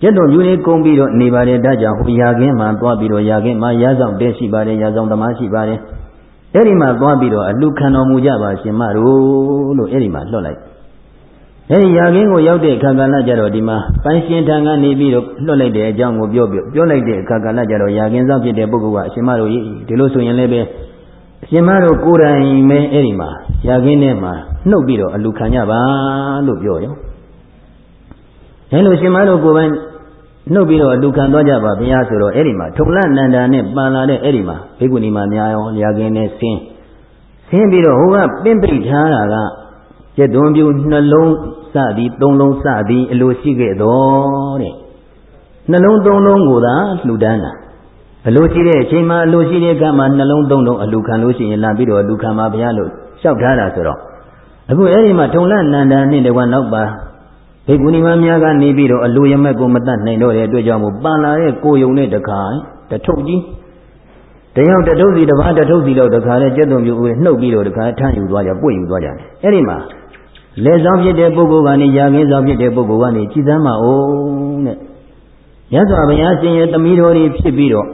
ကျက်သွန်ပြူလေးကုံပြီးတော့နေပါတယ်ဒါကြောင့်ဟိုရာခင်းမှာသွားပြီးတော့ရာခင်းမှာရာဆောင်တဲရှိပါတယ်ရာဆောင်သမားရှိပါတယ်အဲ့ဒီမှာသွားပြီးတော့အလူခံတော်မူကြပါရှင်မတို့လို့အဲ့ဒီမှာလွှတ်လိုက် အဲ့ဒီယာကင်းကိုရောက်တဲ့အခါကလည်းကြတော့ဒီမှာပိုင်ရှင်ထံကနေပြီးတော့လွှတ်လိုက်တဲ့အကြောင်းကိုပြောပြပြောလိုက်တဲ့အခါကလည်းကြတော့ယာကင်းစောင့်ဖြစ်တဲ့ပုဂ္ဂိုလ်ကအရှင်မတို့ဒီလိုဆိုရင်လည်းပဲအရှင်မတို့ကိုယ်တိုင်ပဲအဲ့ဒီမှာယာကင်းထဲမှာနှုတ်ပြီးတော့အလူခံကြပါလို့ပြောရောအဲ့လိုရှင်မတို့ကိုယ်ပိုင်နှုတ်ပြီးတော့လူခံသွားကြပါဘုရားဆိုတော့အဲ့ဒီမှာထုံလနန္ဒာနဲ့ပန်လာတဲ့အဲ့ဒီမှာဘိက္ခုနီမများရောရာခင်းနဲ့ဆင်းဆင်းပြီးတော့ဟိုကပင့်ပိထားတာကကျက်သွန်ပြူနှလုံး စသည်သုံးလုံးစသည်အလိုရှိခဲ့တော့တဲ့နှလုံးသုံးလုံးကိုသာလှူဒန်းတာအလိုရှိတဲ့အချိန်မှာအလိုရှိတဲ့ကမှနှလုံးသုံးလုံးအလူခံလို့ရှိရင်လာပြီးတော့အလူခံပါဘုရားလို့လျှောက်ထားတာဆိုတော့အခုအဲ့ဒီမှာထုံလနန္ဒာနဲ့တကွနောက်ပါဘေကုဏီမများကနေပြီးတော့အလိုရမက်ကိုမတတ်နိုင်တော့တဲ့အတွက်ကြောင့်မို့ပန်လာတဲ့ကိုယုံနဲ့တခါတထုတ်ကြီးတယောက်တထုပ်စီတစ်ပါးတထုပ်စီတော့တခါနဲ့ကျက်သွန်ပြူဦးနှုတ်ပြီးတော့တခါထမ်းယူသွားကြပွင့်ယူသွားကြတယ်အဲ့ဒီမှာ လက်ဆောင်ဖြစ်တဲ့ပုဂ္ဂိုလ်ကနေယာခင်းဆောင်ဖြစ်တဲ့ပုဂ္ဂိုလ်ကနေကြည်သမ်းမအောင်တဲ့ရသော်ဘုရားရှင်ရဲ့တမီတော်တွေဖြစ်ပြီးတော့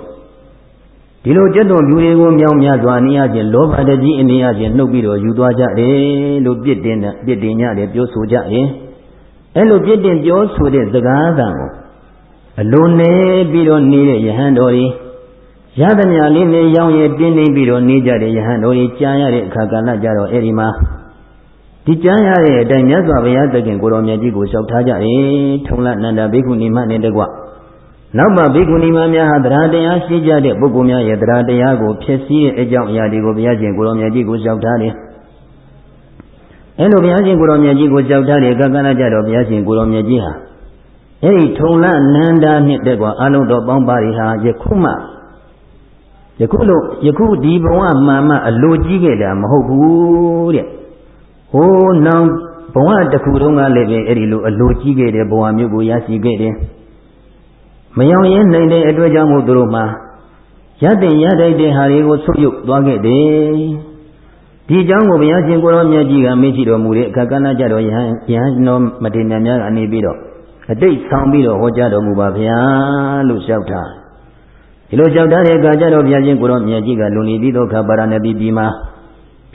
ဒီလိုကျက်သွန်ပြူတွေကိုမြောင်းများစွာအနည်းအချင်းလောဘတကြီးအနည်းအချင်းနှုတ်ပြီးတော့ယူသွားကြတယ်လို့ပြစ်တင်တဲ့ပြစ်တင်ကြတယ်ပြောဆိုကြရင်အဲ့လိုပြစ်တင်ပြောဆိုတဲ့စကားသံကိုအလိုနေပြီးတော့နေတဲ့ယဟန်တော်ကြီးရသမျှလေးနဲ့ရောင်းရတင်းနေပြီးတော့နေကြတဲ့ယဟန်တော်ကြီးကြားရတဲ့အခါကလည်းကြတော့အဲ့ဒီမှာ ဒီကြားရတဲ့အတိုင်းမြတ်စွာဘုရားသခင်ကိုတော်မြတ်ကြီးကိုလျှောက်ထားကြတယ်ထုံလနန္ဒဘိက္ခုနီမနဲ့တကွနောက်မှဘိက္ခုနီမများဟာတရားတရားရှိကြတဲ့ပုဂ္ဂိုလ်များရဲ့တရားတရားကိုဖြစ်စည်းတဲ့အကြောင်းအရာတွေကိုဘုရားရှင်ကိုတော်မြတ်ကြီးကိုလျှောက်ထားတယ်အဲလိုဘုရားရှင်ကိုတော်မြတ်ကြီးကိုကြောက်ထားတဲ့ကကနာကြတော့ဘုရားရှင်ကိုတော်မြတ်ကြီးဟာအဲဒီထုံလနန္ဒာနှစ်တဲ့ကွာအလုံးတော်ပေါင်းပါးဟာယခုမှယခုလို့ယခုဒီဘဝမှန်မှအလိုကြီးခဲ့တာမဟုတ်ဘူးတဲ့ ဟိုးနောင်ဘဝတစ်ခုတုန်းကလည်းပဲအဲ့ဒီလိုအလိုကြီးခဲ့တဲ့ဘဝမျိုးကိုရရှိခဲ့တယ်မယောင်ရင်နိုင်တဲ့အတွက်ကြောင့်မို့သူတို့မှာရတဲ့ရတိုက်တဲ့ဟာတွေကိုဆုပ်ယုပ်သွားခဲ့တယ်ဒီအကြောင်းကိုဘုရားရှင်ကိုရောမြတ်ကြီးကမေ့ရှိတော်မူတဲ့အခါကဏ္ဍကြတော့ယဟန်ယဟန်တော်မထေရများကနေပြီးတော့အတိတ်ဆောင်ပြီးတော့ဟောကြားတော်မူပါဗျာလို့လျှောက်ထားဒီလိုလျှောက်ထားတဲ့အခါကျတော့ဘုရားရှင်ကိုရောမြတ်ကြီးကလုံနေပြီးတော့ခါပါရဏတိပြည်မှာ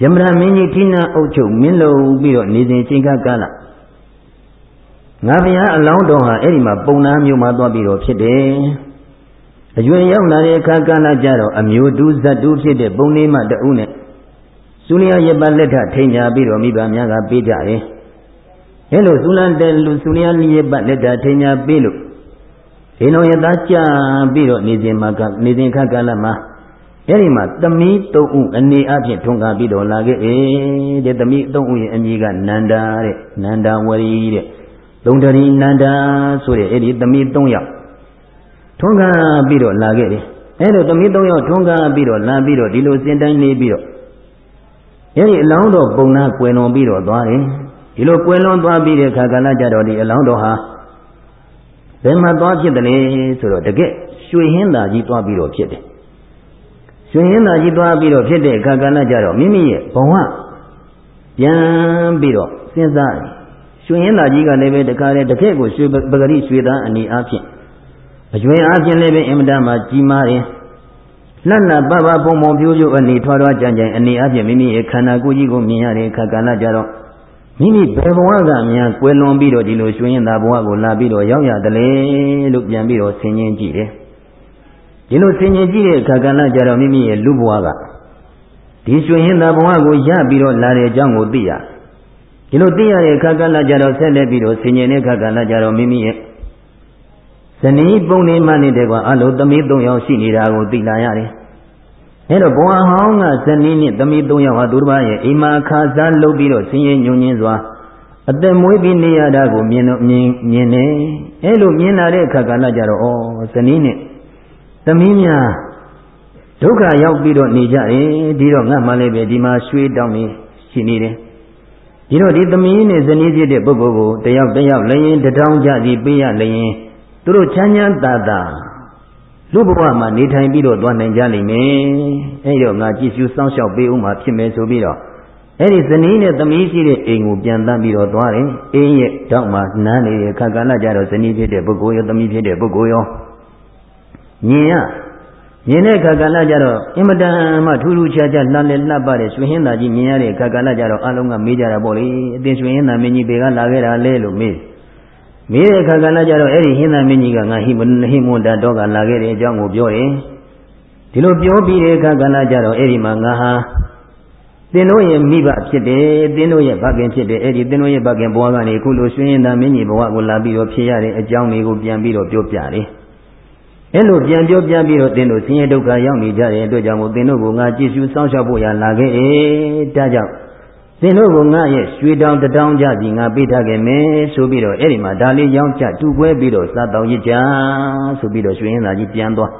ဗျမရာမင်းကြီးထိနာအုပ်ချုပ်မင်းလုံပြီးတော့နေစဉ်ချိန်ခါကာလငါဘုရားအလောင်းတော်ဟာအဲ့ဒီမှာပုံနာမျိုးမှာသွားပြီးတော့ဖြစ်တယ်အရွယ်ရောက်လာတဲ့အခါကာလကျတော့အမျိုးတူဇတ်တူဖြစ်တဲ့ပုံလေးမှတဦးနဲ့သုလျာရပတ်လက်ထထိန်ညာပြီးတော့မိဘများကပေးကြတယ်။အဲလိုသုလန်တဲ့လူသုလျာရပတ်လက်ထထိန်ညာပေးလို့ဒီနောယသားကြပြီးတော့နေစဉ်မှာကနေစဉ်ခါကာလမှာ အဲဒီမှာသမီးသုံးဦးအနေအချင်းထွန်းကားပြီးတော့လာခဲ့တယ်တဲ့သမီးသုံးဦးရဲ့အမည်ကနန္ဒာတဲ့နန္ဒာဝရီတဲ့သုံးတရီနန္ဒာဆိုတဲ့အဲဒီသမီးသုံးယောက်ထွန်းကားပြီးတော့လာခဲ့တယ်အဲလိုသမီးသုံးယောက်ထွန်းကားပြီးတော့လာပြီးတော့ဒီလိုစင်တိုင်းနေပြီးတော့အဲဒီအလောင်းတော်ပုံနာကွယ်လွန်ပြီးတော့သွားတယ်ဒီလိုကွယ်လွန်သွားပြီးတဲ့အခါကလည်းကြတော့ဒီအလောင်းတော်ဟာဘယ်မှာသွားဖြစ်တယ်လဲဆိုတော့တကယ်ရွှေဟင်းသာကြီးသွားပြီးတော့ဖြစ်တယ် ရွှေဟင်းသာကြီးသွားပြီးတော့ဖြစ်တဲ့အခါကလည်းကြတော့မိမိရဲ့ဘဝပြန်ပြီးတော့စဉ်းစားရွှေဟင်းသာကြီးကလည်းပဲတခါလေတကယ်ကိုရွှေပဂရိရွှေသားအနေအချင်းအကျွင်အချင်းလည်းပဲအင်မတန်မှကြီးမားတယ်လှလှပပပုံပုံပြိုးပြိုးအနေထွားထွားကြံကြံအနေအချင်းမိမိရဲ့ခန္ဓာကိုယ်ကြီးကိုမြင်ရတဲ့အခါကလည်းကြတော့မိမိဘယ်ဘဝကများကွယ်လွန်ပြီးတော့ဒီလိုရွှေရင်သာဘဝကိုလာပြီးတော့ရောက်ရတယ်လေလို့ပြန်ပြီးတော့ဆင်ញင်ကြည့်တယ် ဒီလိုဆင်ញင်ကြည့်တဲ့အခါကလည်းကြတော့မိမိရဲ့လူဘဝကဒီရွှေရင်သာဘဝကိုရပြီးတော့လာတဲ့အကြောင်းကိုသိရဒီလိုသိရတဲ့အခါကလည်းကြတော့ဆက်လက်ပြီးတော့ဆင်ញင်တဲ့အခါကလည်းကြတော့မိမိရဲ့ဇနီးပုံနေမှနေတဲ့ကအလိုသမီး၃ယောက်ရှိနေတာကိုသိလာရတယ်အဲတော့ဘဝဟောင်းကဇနီးနဲ့သမီး၃ယောက်ဟာသူတစ်ပါးရဲ့အိမ်မှာခါစားလုပ်ပြီးတော့ဆင်းရဲညွန်ညင်းစွာအသက်မွေးပြီးနေရတာကိုမြင်တော့မြင်မြင်နေအဲလိုမြင်လာတဲ့အခါကလည်းကြတော့ဩဇနီးနဲ့ သမီးများဒုက္ခရောက်ပြီးတော့နေကြတယ်ဒီတော့ငါမှလည်းပဲဒီမှာရွှေတောင်းနေရှိနေတယ်ဒီတော့ဒီသမီးနဲ့ဇနီးဖြစ်တဲ့ပုဂ္ဂိုလ်ကိုတယောက်တယောက်လည်းရင်တထောင်ကြစီပေးရလည်းရင်သူတို့ချမ်းချမ်းသာသာလူဘဝမှာနေထိုင်ပြီးတော့သွားနိုင်ကြလိမ့်မယ်အဲဒီတော့ငါကြည့်ရှုစောင့်ရှောက်ပေးဦးမှာဖြစ်မယ်ဆိုပြီးတော့အဲ့ဒီဇနီးနဲ့သမီးရှိတဲ့အိမ်ကိုပြန်တန်းပြီးတော့သွားတယ်အိမ်ရဲ့တောက်မှာနန်းနေတဲ့ခါကာလကြတော့ဇနီးဖြစ်တဲ့ပုဂ္ဂိုလ်ရောသမီးဖြစ်တဲ့ပုဂ္ဂိုလ်ရော မြင်ရမြင်တဲ့ခါကာလကြတော့အင်မတန်မှထူးထူးခြားခြားလှလဲလှပတဲ့ရွှေဟင်းသားကြီးမြင်ရတဲ့ခါကာလကြတော့အလုံးကမေးကြတာပေါ့လေအသင်ရွှေဟင်းသားမင်းကြီးပေကလာခဲ့တာလဲလို့မေးမေးတဲ့ခါကာလကြတော့အဲ့ဒီဟင်းသားမင်းကြီးကငါဟိမဟိမွန်တတော့ကလာခဲ့တဲ့အကြောင်းကိုပြောတယ်ဒီလိုပြောပြီးတဲ့ခါကာလကြတော့အဲ့ဒီမှာငါဟာသင်တို့ရဲ့မိဘဖြစ်တယ်သင်တို့ရဲ့ဘခင်ဖြစ်တယ်အဲ့ဒီသင်တို့ရဲ့ဘခင်ဘဝကနေခုလိုရွှင်ရင်သာမင်းကြီးဘဝကိုလာပြီးတော့ဖြစ်ရတဲ့အကြောင်းတွေကိုပြန်ပြီးတော့ပြောပြတယ် အဲ့လိုပြန်ပြောပြပြီးတော့သင်တို့ဆင်းရဲဒုက္ခရောက်နေကြတဲ့အတွက်ကြောင့်မို့သင်တို့ကငါကြည့်ရှုစောင့်ရှောက်ဖို့ရလာခဲ့အေးဒါကြောင့်သင်တို့ကငါရဲ့ရွှေတောင်တတောင်ကြစီငါပေးထားခဲ့မယ်ဆိုပြီးတော့အဲ့ဒီမှာဒါလေးရောင်းချတူကွဲပြီးတော့စားတောင်းရစ်ကြဆိုပြီးတော့ရွှေရင်သာကြီးပြန်သွား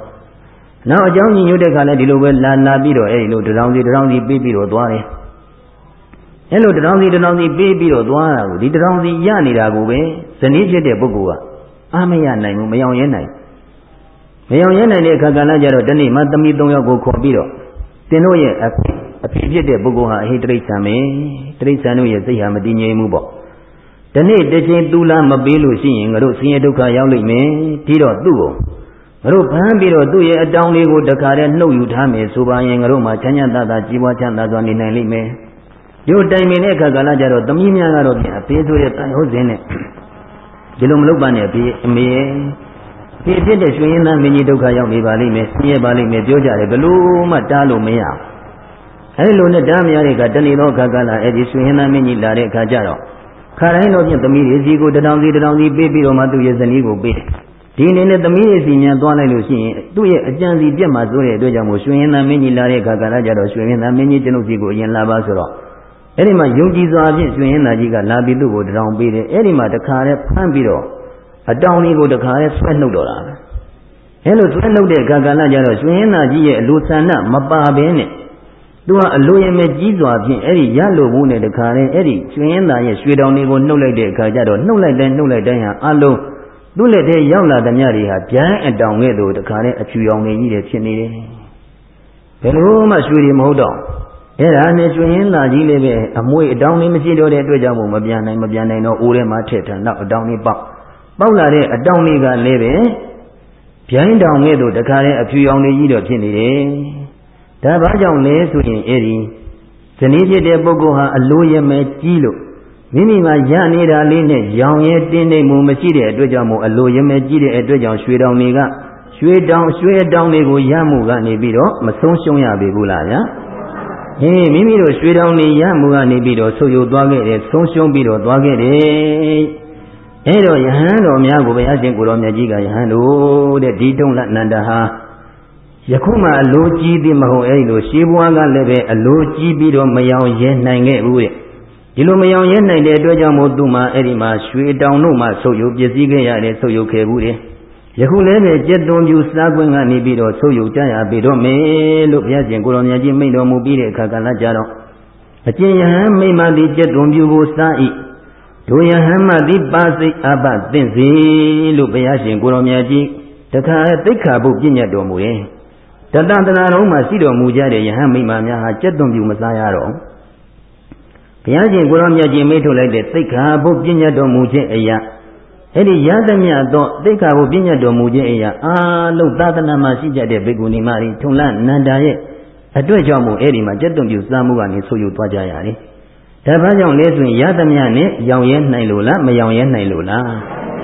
နောက်အကြောင်းညညွတ်တဲ့ခါလဲဒီလိုပဲလာလာပြီးတော့အဲဒီလိုတရောင်စီတရောင်စီပေးပြီးတော့သွားတယ်အဲလိုတရောင်စီတရောင်စီပေးပြီးတော့သွားတာကိုဒီတရောင်စီရနေတာကိုပဲဇနီးဖြစ်တဲ့ပုဂ္ဂိုလ်ကအာမရနိုင်ဘူးမယောင်ရဲနိုင် မယောင်ရဲနိုင်တဲ့အခါကလည်းကြတော့တနေ့မှသမီး၃ယောက်ကိုခေါ်ပြီးတော့တင်တို့ရဲ့အဖေအဖေဖြစ်တဲ့ပုဂ္ဂိုလ်ဟာအဟိတရိစ္ဆာန်ပဲတရိစ္ဆာန်တို့ရဲ့စိတ်ဟာမတည်ငြိမ်ဘူးပေါ့ဒီနေ့တစ်ချိန်သူလာမပေးလို့ရှိရင်ငါတို့ဆင်းရဲဒုက္ခရောက်လိမ့်မယ်ဒီတော့သူ့ကိုငါတို့ဖမ်းပြီးတော့သူ့ရဲ့အတောင်းလေးကိုတခါတည်းနှုတ်ယူထားမယ်ဆိုပါရင်ငါတို့မှာချမ်းချမ်းသာသာကြီးပွားချမ်းသာစွာနေနိုင်လိမ့်မယ်ဒီတိုင်ပင်တဲ့အခါကလည်းကြတော့သမီးများကတော့ပြန်အသေးဆိုတဲ့တန်ဟုတ်စဉ်နဲ့ဒီလိုမလုပ်ပါနဲ့အဖေအမေရဲ့ ဒီဖြစ်တဲ့ရွှေရင်သားမင်းကြီးဒုက္ခရောက်နေပါလိမ့်မယ်ဆင်းရဲပါလိမ့်မယ်ပြောကြတယ်ဘလို့မှတားလို့မရဘူးအဲဒီလိုနဲ့တားမရတဲ့ကတဏီသောအခါကလည်းအဲဒီရွှေရင်သားမင်းကြီးလာတဲ့အခါကျတော့ခါတိုင်းတော့ဖြင့်သမီးတွေစီကိုတထောင်စီတထောင်စီပေးပြီးတော့မှသူ့ရဲ့ဇနီးကိုပေးတယ်ဒီအနေနဲ့သမီးရဲ့စီမြန်သွားလိုက်လို့ရှိရင်သူ့ရဲ့အကြံစီပြတ်မှာဆိုတဲ့အတွက်ကြောင့်မို့ရွှေရင်သားမင်းကြီးလာတဲ့အခါကလည်းကြတော့ရွှေရင်သားမင်းကြီးကျွန်ုပ်စီကိုအရင်လာပါဆိုတော့အဲ့ဒီမှာယုံကြည်စွာဖြင့်ရွှေရင်သားကြီးကလာပြီးသူ့ကိုတောင်ပေးတယ်အဲ့ဒီမှာတခါတည်းဖမ်းပြီးတော့ အတောင်လေးကိုတခါတည်းဆွဲနှုတ်တော့တာပဲအဲ့လိုဆွဲနှုတ်တဲ့အခါကလည်းကြတော့ရွှေရင်သားကြီးရဲ့အလိုဆန္ဒမပါဘဲနဲ့သူကအလိုရမဲ့ကြီးစွာဖြင့်အဲ့ဒီရလို့ဘူးနဲ့တခါတည်းအဲ့ဒီရွှေရင်သားရဲ့ရွှေတောင်လေးကိုနှုတ်လိုက်တဲ့အခါကျတော့နှုတ်လိုက်တိုင်းနှုတ်လိုက်တိုင်းဟာအလုံးသူ့လက်ထဲရောက်လာသမျှတွေဟာဗျမ်းအတောင်ခဲ့သူတခါနဲ့အဖြူရောင်နေကြီးတွေဖြစ်နေတယ်ဘယ်လိုမှရွှေတွေမဟုတ်တော့အဲ့ဒါနဲ့ကျွင်းလာကြီးလေးပဲအမွေအတောင်လေးမရှိတော့တဲ့အတွက်ကြောင့်မို့မပြန်နိုင်မပြန်နိုင်တော့အိုးထဲမှာထည့်ထားနောက်အတောင်လေးပေါက် ပေါက်လာတဲ့အတောင်လေးကလည်းပဲဗျိုင်းတောင်ခဲ့သူတခါနဲ့အဖြူရောင်နေကြီးတော့ဖြစ်နေတယ်ဒါဘာကြောင့်လဲဆိုရင်အဲ့ဒီဇနီးဖြစ်တဲ့ပုဂ္ဂိုလ်ဟာအလိုရမဲကြီးလို့မိမိမှာရနေတာလေးနဲ့ရောင်ရဲတင်းနေမှုမရှိတဲ့အတွက်ကြောင့်မို့အလိုရမဲကြီးတဲ့အတွက်ကြောင့်ရွှေတောင်တွေကရွှေတောင်ရွှေတောင်တွေကိုရမှုကနေပြီးတော့မဆုံးရှုံးရပေဘူးလားဗျာဟေးမိမိတို့ရွှေတောင်တွေရမှုကနေပြီးတော့ဆုပ်ယုပ်သွားခဲ့တယ်ဆုံးရှုံးပြီးတော့သွားခဲ့တယ် အဲတော့ယဟန်တော်များကိုဘုရားရှင်ကိုတော်မြတ်ကြီးကယဟန်တို့တဲ့ဒီတုံးလနန္ဒဟာယခုမှအလိုကြီးသည်မဟုတ်အဲဒီလိုရှေးဘွားကလည်းပဲအလိုကြီးပြီးတော့မယောင်ရဲနိုင်ခဲ့ဘူးတဲ့ဒီလိုမယောင်ရဲနိုင်တဲ့အတွက်ကြောင့်မို့သူမှအဲ့ဒီမှာရွှေတောင်တို့မှဆုပ်ယုပ်ပစ္စည်းခဲ့ရတယ်ဆုပ်ယုပ်ခဲ့ဘူးတယ်ယခုလည်းပဲကြက်သွန်ပြူစားခွင့်ကနေပြီးတော့ဆုပ်ယုပ်ကြရပေတော့မယ်လို့ဘုရားရှင်ကိုရောင်မြတ်ကြီးမိန့်တော်မူပြီးတဲ့အခါကလည်းကြတော့အကျဉ်ယဟန်မိမသည်ကြက်သွန်ပြူကိုစား၏ ဒုယဟန်မသည်ပါစိတ်အပသင့်စေလို့ဘုရားရှင်ကိုရောင်မြတ်ကြီးတခါသိက္ခာပုပြည့်ညတ်တော်မူတယ်တတန္တနာလုံးမှာရှိတော်မူကြတဲ့ယဟန်မိမများဟာကြက်သွန်ပြူမစားရတော့ဘုရားရှင်ကိုရောမြတ်ကြီးမိထုတ်လိုက်တဲ့သိက္ခာပုပညာတော်မူခြင်းအရာအဲ့ဒီရသမျှသောသိက္ခာပုပညာတော်မူခြင်းအရာအာလုံးသာသနာမှာရှိကြတဲ့ဘေကုဏီမတွေထုံလနန္ဒာရဲ့အတွက်ကြောင့်မို့အဲ့ဒီမှာကျက်သွန်ပြူစားမှုကနေဆုပ်ယူသွားကြရတယ်။ ဒါဘာကြောင့်လဲဆိုရင်ရသမျှနဲ့ရောင်ရဲနိုင်လို့လားမရောင်ရဲနိုင်လို့လား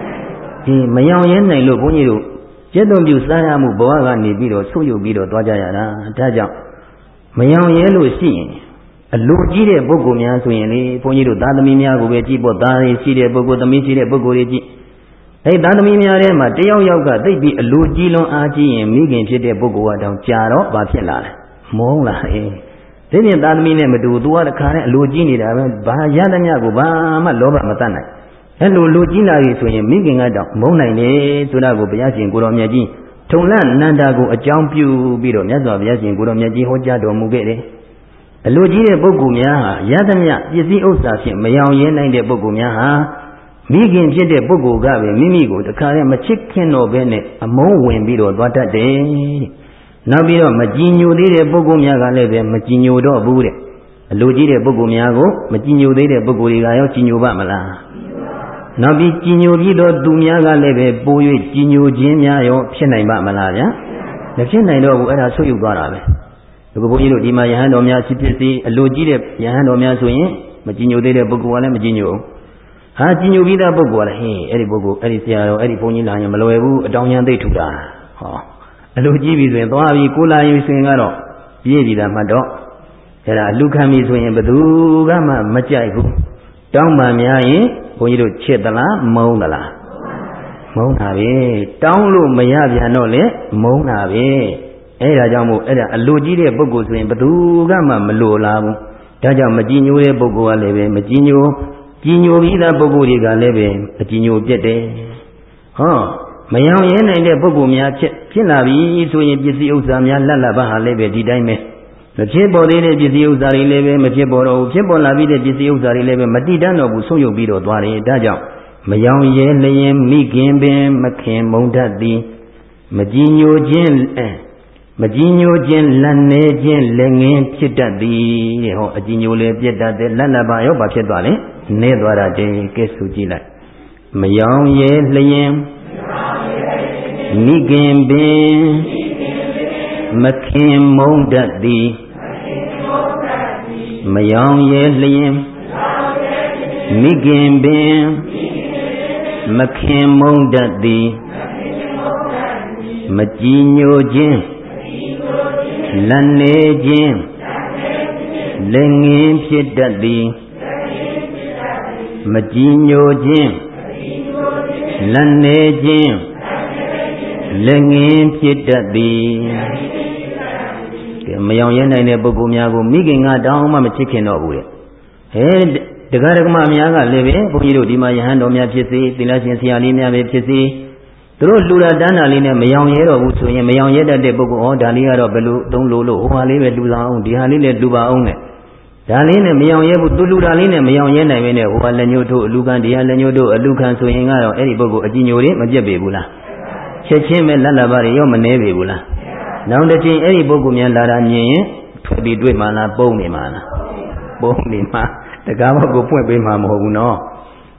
။ဒီမရောင်ရဲနိုင်လို့ဘုန်းကြီးတို့ကျက်သွန်ပြူစားရမှုဘဝကနေပြီးတော့ဆုပ်ယူပြီးတော့သွားကြရတာ။ဒါကြောင့်မရောင်ရဲလို့ရှိရင်အလိုကြီးတဲ့ပုဂ္ဂိုလ်များဆိုရင်လေဘုန်းကြီးတို့သားသမီးများကိုပဲကြည့်ဖို့သားရည်ရှိတဲ့ပုဂ္ဂိုလ်သမီးရှိတဲ့ပုဂ္ဂိုလ်တွေကြည့်အဲသားသမီးများထဲမှာတယောက်ယောက်ကသိပြီးအလိုကြီးလွန်အားကြီးရင်မိခင်ဖြစ်တဲ့ပုဂ္ဂိုလ်ကတောင်ကြာတော့ဘာဖြစ်လာလဲမုန်းလားအေး ဒီပြင်သားသမီးနဲ့မတူသူကတခါနဲ့အလိုကြီးနေတာပဲဘာရသမျှကိုဘာမှလောဘမတတ်နိုင်အဲ့လိုလိုကြီးလာပြီဆိုရင်မိခင်ကတော့မုန်းနိုင်တယ်ဆိုတာကိုဘုရားရှင်ကိုတော်မြတ်ကြီးထုံလနန္ဒာကိုအကြောင်းပြုပြီးတော့မြတ်စွာဘုရားရှင်ကိုတော်မြတ်ကြီးဟောကြားတော်မူခဲ့တယ်အလိုကြီးတဲ့ပုဂ္ဂိုလ်များဟာရသမျှပစ္စည်းဥစ္စာဖြင့်မယောင်ရဲနိုင်တဲ့ပုဂ္ဂိုလ်များဟာမိခင်ဖြစ်တဲ့ပုဂ္ဂိုလ်ကပဲမိမိကိုတခါနဲ့မချစ်ခင်တော့ဘဲနဲ့အမုန်းဝင်ပြီးတော့သွားတတ်တယ်။ နောက်ပြီးတော့မကြည်ညိုသေးတဲ့ပုဂ္ဂိုလ်များကလည်းပဲမကြည်ညိုတော့ဘူးတဲ့အလိုကြီးတဲ့ပုဂ္ဂိုလ်များကိုမကြည်ညိုသေးတဲ့ပုဂ္ဂိုလ်တွေကရောကြည်ညိုပါမလား။နောက်ပြီးကြည်ညိုပြီးတော့သူများကလည်းပဲပိုး၍ကြည်ညိုခြင်းများရောဖြစ်နိုင်ပါမလားဗျာ။မဖြစ်နိုင်တော့ဘူးအဲ့ဒါဆုပ်ယုပ်သွားတာပဲ။ဒီကဘုန်းကြီးတို့ဒီမှာယဟန်တော်များဖြစ်ဖြစ်စီအလိုကြီးတဲ့ယဟန်တော်များဆိုရင်မကြည်ညိုသေးတဲ့ပုဂ္ဂိုလ်ကလည်းမကြည်ညိုဘူး။ဟာကြည်ညိုပြီးသားပုဂ္ဂိုလ်ကလည်းဟင်းအဲ့ဒီပုဂ္ဂိုလ်အဲ့ဒီဆရာတော်အဲ့ဒီဘုန်းကြီးလာရင်မလွယ်ဘူးအတောင်ရန်သိထူတာ။ဟော အလိုကြီးပြီဆိုရင်သွားပြီးကိုလာရင်ဆိုရင်ကတော့ပြည့်ပြီလားမှတ်တော့အဲ့ဒါအလူခံပြီဆိုရင်ဘယ်သူကမှမကြိုက်ဘူး။တောင်းမှများရင်ဘုန်းကြီးတို့ချစ်သလားမုန်းသလားမုန်းတာပဲတောင်းလို့မရပြန်တော့လေမုန်းတာပဲအဲ့ဒါကြောင့်မို့အဲ့ဒါအလိုကြီးတဲ့ပုဂ္ဂိုလ်ဆိုရင်ဘယ်သူကမှမလိုလားဘူးဒါကြောင့်မကြည်ညိုတဲ့ပုဂ္ဂိုလ်ကလည်းပဲမကြည်ညိုကြည်ညိုပြီးသားပုဂ္ဂိုလ်တွေကလည်းပဲအကြည်ညိုပြတ်တယ်ဟော မယောင်ရဲနိုင်တဲ့ပုဂ္ဂိုလ်များဖြစ်ဖြစ်လာပြီဆိုရင်ပစ္စည်းဥစ္စာများလက်လက်ပါဟာလည်းပဲဒီတိုင်းပဲမဖြစ်ပေါ်သေးတဲ့ပစ္စည်းဥစ္စာတွေလည်းပဲမဖြစ်ပေါ်တော့ဘူးဖြစ်ပေါ်လာပြီးတဲ့ပစ္စည်းဥစ္စာတွေလည်းပဲမတိတတ်တော့ဘူးဆုံးယုတ်ပြီးတော့သွားတယ်ဒါကြောင့်မယောင်ရဲလျင်မိခင်ပင်မခင်မုံတတ်သည်မကြည်ညိုခြင်းအဲမကြည်ညိုခြင်းလက်နေခြင်းလက်ငင်းဖြစ်တတ်သည်တဲ့ဟောအကြည်ညိုလည်းပြတ်တတ်တယ်လက်လက်ပါရောဘာဖြစ်သွားလဲနေသွားတာတည်းကဲဆိုကြည့်လိုက်မယောင်ရဲလျင် မိခင်ပင်မခင်မုံတတ်သည်မယောင်ရဲလျင်မိခင်ပင်မခင်မုံတတ်သည်မကြည်ညိုခြင်းလက်နေခြင်းလက်ငင်းဖြစ်တတ်သည်မကြည်ညိုခြင်းလက်နေခြင်း လက်ငင်းဖြစ်တတ်သည်မယောင်ရဲနိုင်တဲ့ပုဂ္ဂိုလ်များကိုမိခင်ကတောင်းမှမချစ်ခင်တော့ဘူးတဲ့ဟဲဒကာဒကမများကလည်းပဲဘုန်းကြီးတို့ဒီမှာယဟန်တော်များဖြစ်စေသီလရှင်ဆရာလေးများပဲဖြစ်စေသူတို့လှူတာတန်းတာလေးနဲ့မယောင်ရဲတော့ဘူးဆိုရင်မယောင်ရဲတတ်တဲ့ပုဂ္ဂိုလ်ဩဒါလေးကတော့ဘယ်လိုသုံးလို့လို့ဟိုဟာလေးပဲလှူဆောင်အောင်ဒီဟာလေးလည်းလှူပါအောင်နဲ့ဒါလေးနဲ့မယောင်ရဲဘူးသူလှူတာလေးနဲ့မယောင်ရဲနိုင်ပဲနဲ့ဟိုဟာလက်ညှိုးထိုးအလူခံဒီဟာလက်ညှိုးထိုးအလူခံဆိုရင်ကတော့အဲ့ဒီပုဂ္ဂိုလ်အကြည်ညိုတွေမပြတ်ပေဘူးလား ချက်ချင်းပဲလက်လက်ပါတွေရောမနှဲပေဘူးလားနောက်တစ်ချိန်အဲ့ဒီပုဂ္ဂိုလ်များလာတာမြင်ရင်ထွက်ပြီးတွေ့မှလားပုံနေမှလားပုံနေမှတကားဘောက်ကိုပွင့်ပေးမှမဟုတ်ဘူးနော်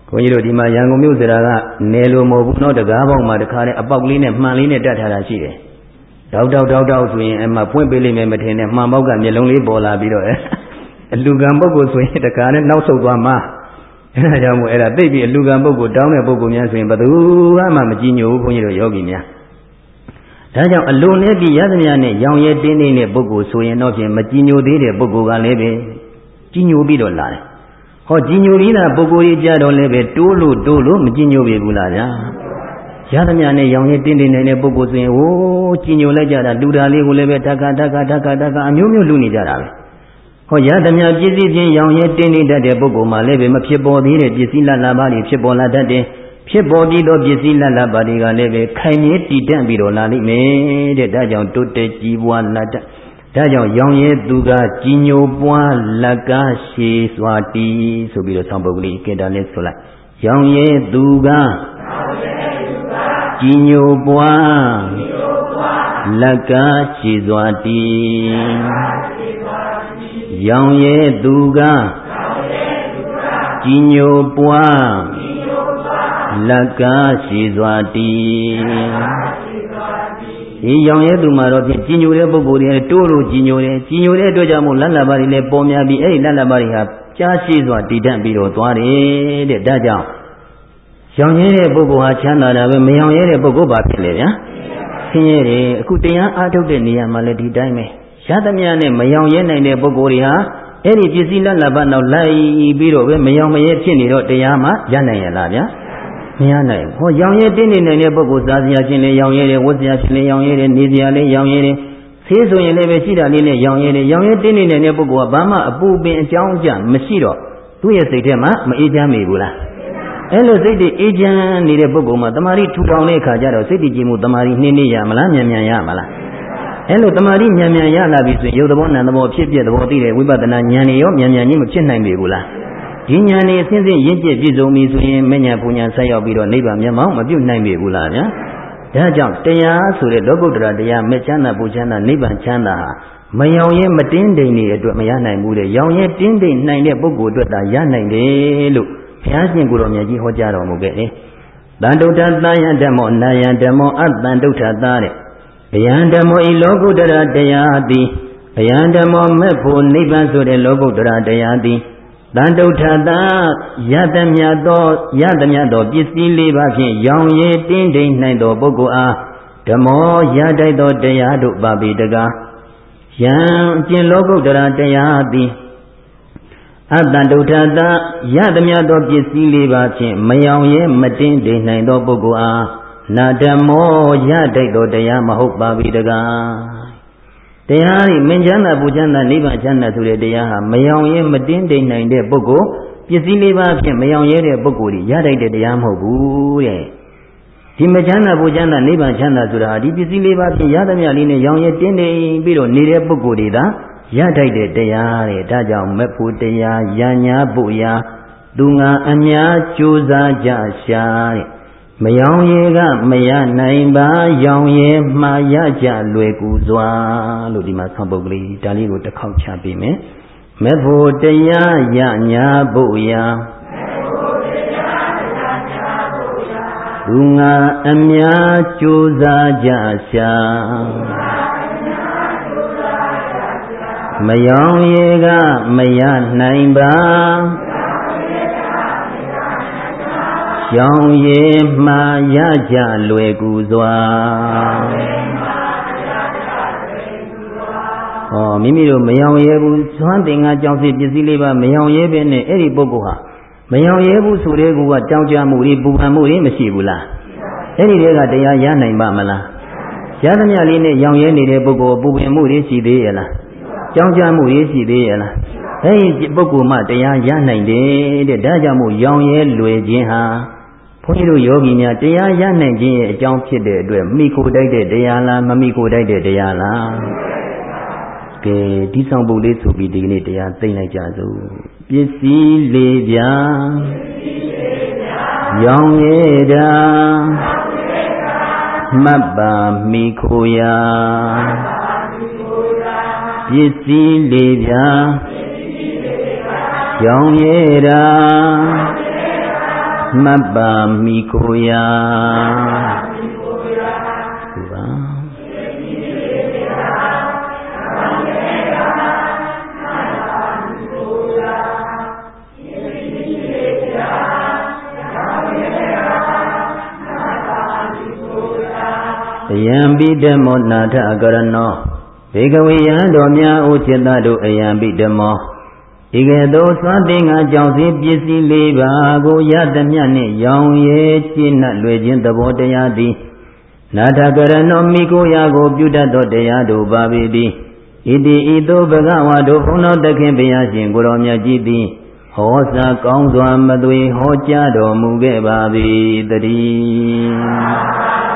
ခွန်ကြီးတို့ဒီမှာရန်ကုန်မြို့စရာကနယ်လိုမဟုတ်ဘူးနော်တကားဘောက်မှာတခါနဲ့အပေါက်ကလေးနဲ့မှန်လေးနဲ့တတ်ထားတာရှိတယ်တောက်တောက်တောက်တောက်ဆိုရင်အမှပွင့်ပေးလိမ့်မယ်မထင်နဲ့မှန်ပေါက်ကမျက်လုံးလေးပေါ်လာပြီးတော့အလူကံပုဂ္ဂိုလ်ဆိုရင်တခါနဲ့နောက်ဆုတ်သွားမှာ အဲဒါကြောင့်မို့အဲ့ဒါသိပြီးအလူကံပုဂ္ဂိုလ်တောင်းတဲ့ပုဂ္ဂိုလ်များဆိုရင်ဘယ်သူမှမကြည်ညိုဘူးခွန်ကြီးတို့ယောဂီများဒါကြောင့်အလွန်နဲ့ပြီးရသမျှနဲ့ရောင်ရဲတင်းနေတဲ့ပုဂ္ဂိုလ်ဆိုရင်တော့ဖြင့်မကြည်ညိုသေးတဲ့ပုဂ္ဂိုလ်ကလည်းပဲကြည်ညိုပြီးတော့လာတယ်ဟောကြည်ညိုပြီးတာပုဂ္ဂိုလ်ကြီးကြတော့လည်းပဲတိုးလို့တိုးလို့မကြည်ညိုပြီဘူးလားဗျာရသမျှနဲ့ရောင်ရဲတင်းတင်းနေတဲ့ပုဂ္ဂိုလ်ဆိုရင်ဟိုးကြည်ညိုလိုက်ကြတာလူတာလေးကိုလည်းပဲတက္ကတက္ကတက္ကတက္ကအမျိုးမျိုးလူနေကြတာပဲ ဟောရသမျှပစ္စည်းချင်းရောင်ရဲတင်းနေတတ်တဲ့ပုဂ္ဂိုလ်မှလည်းပဲမဖြစ်ပေါ်သေးတဲ့ပစ္စည်းလတ်လာပါလိဖြစ်ပေါ်လာတတ်တယ်ဖြစ်ပေါ်ပြီးသောပစ္စည်းလတ်လာပါတွေကလည်းပဲခိုင်မြဲတည်တံ့ပြီးတော့လာလိမ့်မယ်တဲ့ဒါကြောင့်တိုးတက်ကြီးပွားလာတတ်ဒါကြောင့်ရောင်ရဲသူကကြီးညိုပွားလက်ကရှည်စွာတီးဆိုပြီးတော့ဆောင်းပုဂ္ဂလိကေတာလေးဆိုလိုက်ရောင်ရဲသူကကြီးညိုပွားလက်ကရှည်စွာတီး ရောင်ရဲသူကကြီးညိုပွားလက်ကရှိစွာတီဒီရောင်ရဲသူမှာတော့ဖြင့်ကြီးညိုတဲ့ပုဂ္ဂိုလ်တွေတိုးလို့ကြီးညိုတယ်ကြီးညိုတဲ့အတွက်ကြောင့်မို့လက်လက်ပါးတွေလည်းပေါ်များပြီးအဲ့ဒီလက်လက်ပါးတွေဟာကြားရှိစွာတည်တံ့ပြီးတော့သွားတယ်တဲ့ဒါကြောင့်ရောင်ရဲတဲ့ပုဂ္ဂိုလ်ဟာချမ်းသာတာပဲမရောင်ရဲတဲ့ပုဂ္ဂိုလ်ဘာဖြစ်လဲဗျာဆင်းရဲတယ်အခုတရားအားထုတ်တဲ့နေရာမှာလည်းဒီတိုင်းပဲ ရသမျှနဲ့မယောင်ရဲနိုင်တဲ့ပုဂ္ဂိုလ်တွေဟာအဲ့ဒီပစ္စည်းလက်လက်ပတ်နောက်လိုက်ပြီးတော့ပဲမယောင်မရဲဖြစ်နေတော့တရားမှရနိုင်ရလားဗျာမရနိုင်ဘူးဟောရောင်ရဲတင်းနေနိုင်တဲ့ပုဂ္ဂိုလ်စားစရာချင်းလည်းရောင်ရဲတယ်ဝတ်စရာချင်းလည်းရောင်ရဲတယ်နေစရာလည်းရောင်ရဲတယ်ဆဆေးဆိုရင်လည်းပဲရှိတာလေးနဲ့ရောင်ရဲတယ်ရောင်ရဲတင်းနေတဲ့ပုဂ္ဂိုလ်ကဘာမှအပူပင်အကြောင်းအကျမရှိတော့သူ့ရဲ့စိတ်ထဲမှာမအေးချမ်းမိဘူးလားအဲ့လိုစိတ်တွေအေးချမ်းနေတဲ့ပုဂ္ဂိုလ်မှာတမာရီထူထောင်တဲ့အခါကျတော့စိတ်တည်ကြည်မှုတမာရီနှင်းနှင်းရမလားမြန်မြန်ရမလား အဲ့လိုတမာရီမြန်မြန်ရလာပြီဆိုရင်ရုပ်သဘောနာမ်သဘောဖြစ်ပြသဘောသိတဲ့ဝိပဿနာဉာဏ်တွေရောမြန်မြန်ကြီးမဖြစ်နိုင်ပေဘူးလားဒီဉာဏ်လေးအစဉ်စဉ်ရင့်ကျက်ပြည့်စုံပြီဆိုရင်မဉ္ဇဏ်ပူဉ္ဇဏ်ဆက်ရောက်ပြီးတော့နိဗ္ဗာန်မျက်မှောက်မပြုတ်နိုင်ပေဘူးလားဗျာဒါကြောင့်တရားဆိုတဲ့လောကုတ္တရာတရားမဲ့ချမ်းသာပူချမ်းသာနိဗ္ဗာန်ချမ်းသာဟာမယောင်ရဲမတင်းတိမ်နေအတွက်မရနိုင်ဘူးလေရောင်ရဲတင်းတိမ်နိုင်တဲ့ပုဂ္ဂိုလ်အတွက်သာရနိုင်တယ်လို့ဘုရားရှင်ကိုယ်တော်မြတ်ကြီးဟောကြားတော်မူခဲ့တယ်။တန်တုဋ္ဌသာယဓမ္မောနာယဓမ္မောအတန်တုဋ္ဌသာတဲ့ အယံဓမ္မောဤလောကုတ္တရာတရားသည်အယံဓမ္မောမဲ့ဖို့နိဗ္ဗာန်ဆိုတဲ့လောကုတ္တရာတရားသည်တန်တုဋ္ဌတာယတမြတ်သောယတမြတ်သောပစ္စည်းလေးပါးဖြင့်ရောင်ရည်တင်းတိမ်နိုင်သောပုဂ္ဂိုလ်အားဓမ္မောရတိုက်သောတရားတို့ပါပေတကားယံအကျင့်လောကုတ္တရာတရားသည်အတ္တဒုဋ္ဌတာယသမြတ်သောပစ္စည်းလေးပါဖြင့်မယောင်ရဲမတင်းတိမ်နိုင်သောပုဂ္ဂိုလ်အား နာဓမ္မောရတိုက်သောတရားမဟုတ်ပါပြီတကားတရားဤမင်းချမ်းသာပူချမ်းသာနိဗ္ဗာန်ချမ်းသာဆိုတဲ့တရားဟာမယောင်ရဲမတင်းတိမ်နိုင်တဲ့ပုဂ္ဂိုလ်ပစ္စည်းလေးပါးဖြင့်မယောင်ရဲတဲ့ပုဂ္ဂိုလ်ကြီးရတိုက်တဲ့တရားမဟုတ်ဘူးတဲ့ဒီမချမ်းသာပူချမ်းသာနိဗ္ဗာန်ချမ်းသာဆိုတာဒီပစ္စည်းလေးပါးဖြင့်ရသမျှလေးနဲ့ရောင်ရဲတင်းတိမ်ပြီးတော့နေတဲ့ပုဂ္ဂိုလ်တွေသာရတိုက်တဲ့တရားတဲ့ဒါကြောင့်မဖို့တရားရညာဖို့ရာသူငါအများကြိုးစားကြရှာတဲ့ မယောင်ရေကမရနိုင်ပါရောင်ရဲမှားရကြလွယ်ကူစွာလို့ဒီမှာဆောင်းပုတ်ကလေးဒါလေးကိုတစ်ခေါက်ချပေးမယ်မေဖို့တရားရညာဖို့ရာသူငါအများကြိုးစားကြရှာမယောင်ရေကမရနိုင်ပါ ရောင်ရည်မှာရကြလွယ်ကူစွာဟောမိမိတို့မယောင်ရဲဘူးသွမ်းတင်ကကြောင့်စီပစ္စည်းလေးပါမယောင်ရဲပဲနဲ့အဲ့ဒီပုဂ္ဂိုလ်ဟာမယောင်ရဲဘူးဆိုတဲ့ကူကကြောင်းကြမှုတွေပူပန်မှုတွေမရှိဘူးလားအဲ့ဒီတွေကတရားရနိုင်ပါမလားရသမျှလေးနဲ့ရောင်ရဲနေတဲ့ပုဂ္ဂိုလ်ပူပန်မှုတွေရှိသေးရဲ့လားကြောင်းကြမှုတွေရှိသေးရဲ့လားအဲ့ဒီပုဂ္ဂိုလ်မှတရားရနိုင်တယ်တဲ့ဒါကြောင့်မို့ရောင်ရဲလွယ်ခြင်းဟာု န်းကြီးတို့ယောဂီများတရားရနိုင်ခြင်းရဲ့အကြောင်းဖြစ်တဲ့အတွက်မိခိုတိုက်တဲ့တရားလားမမိခိုတိုက်တဲ့တရားလားကဲဒီဆောင်ပုတ်လေးဆိုပြီးဒီကနေ့တရားသိမ့်လိုက်ကြစို့ပစ္စည်းလေးပြာရောင်ရတာမှတ်ပါမိခိုရာပစ္စည်းလေးပြာရောင်ရတာ မှတ်ပါမိကိုရာသုပါယံပိဓမောနာထကရဏောဘေကဝေယံတော်များဥจิตတို့အယံပိဓမော ဤကဲ့သို့သွမ်းသင်္ကကြောင့်စီပစ္စည်းလေးပါးကိုရသမျှနှင့်ရောင်ရဲရှင်းနှက်လွယ်ခြင်းသဘောတရားသည်နာထကရဏောမိကိုရာကိုပြုတတ်သောတရားတို့ပါပေသည်ဣတိဤသို့ဘဂဝါတို့ဘုန်းတော်တခင်ဘုရားရှင်ကိုရောမြတ်ကြီးသည်ဟောစာကောင်းစွာမသွေဟောကြားတော်မူခဲ့ပါ၏တည်း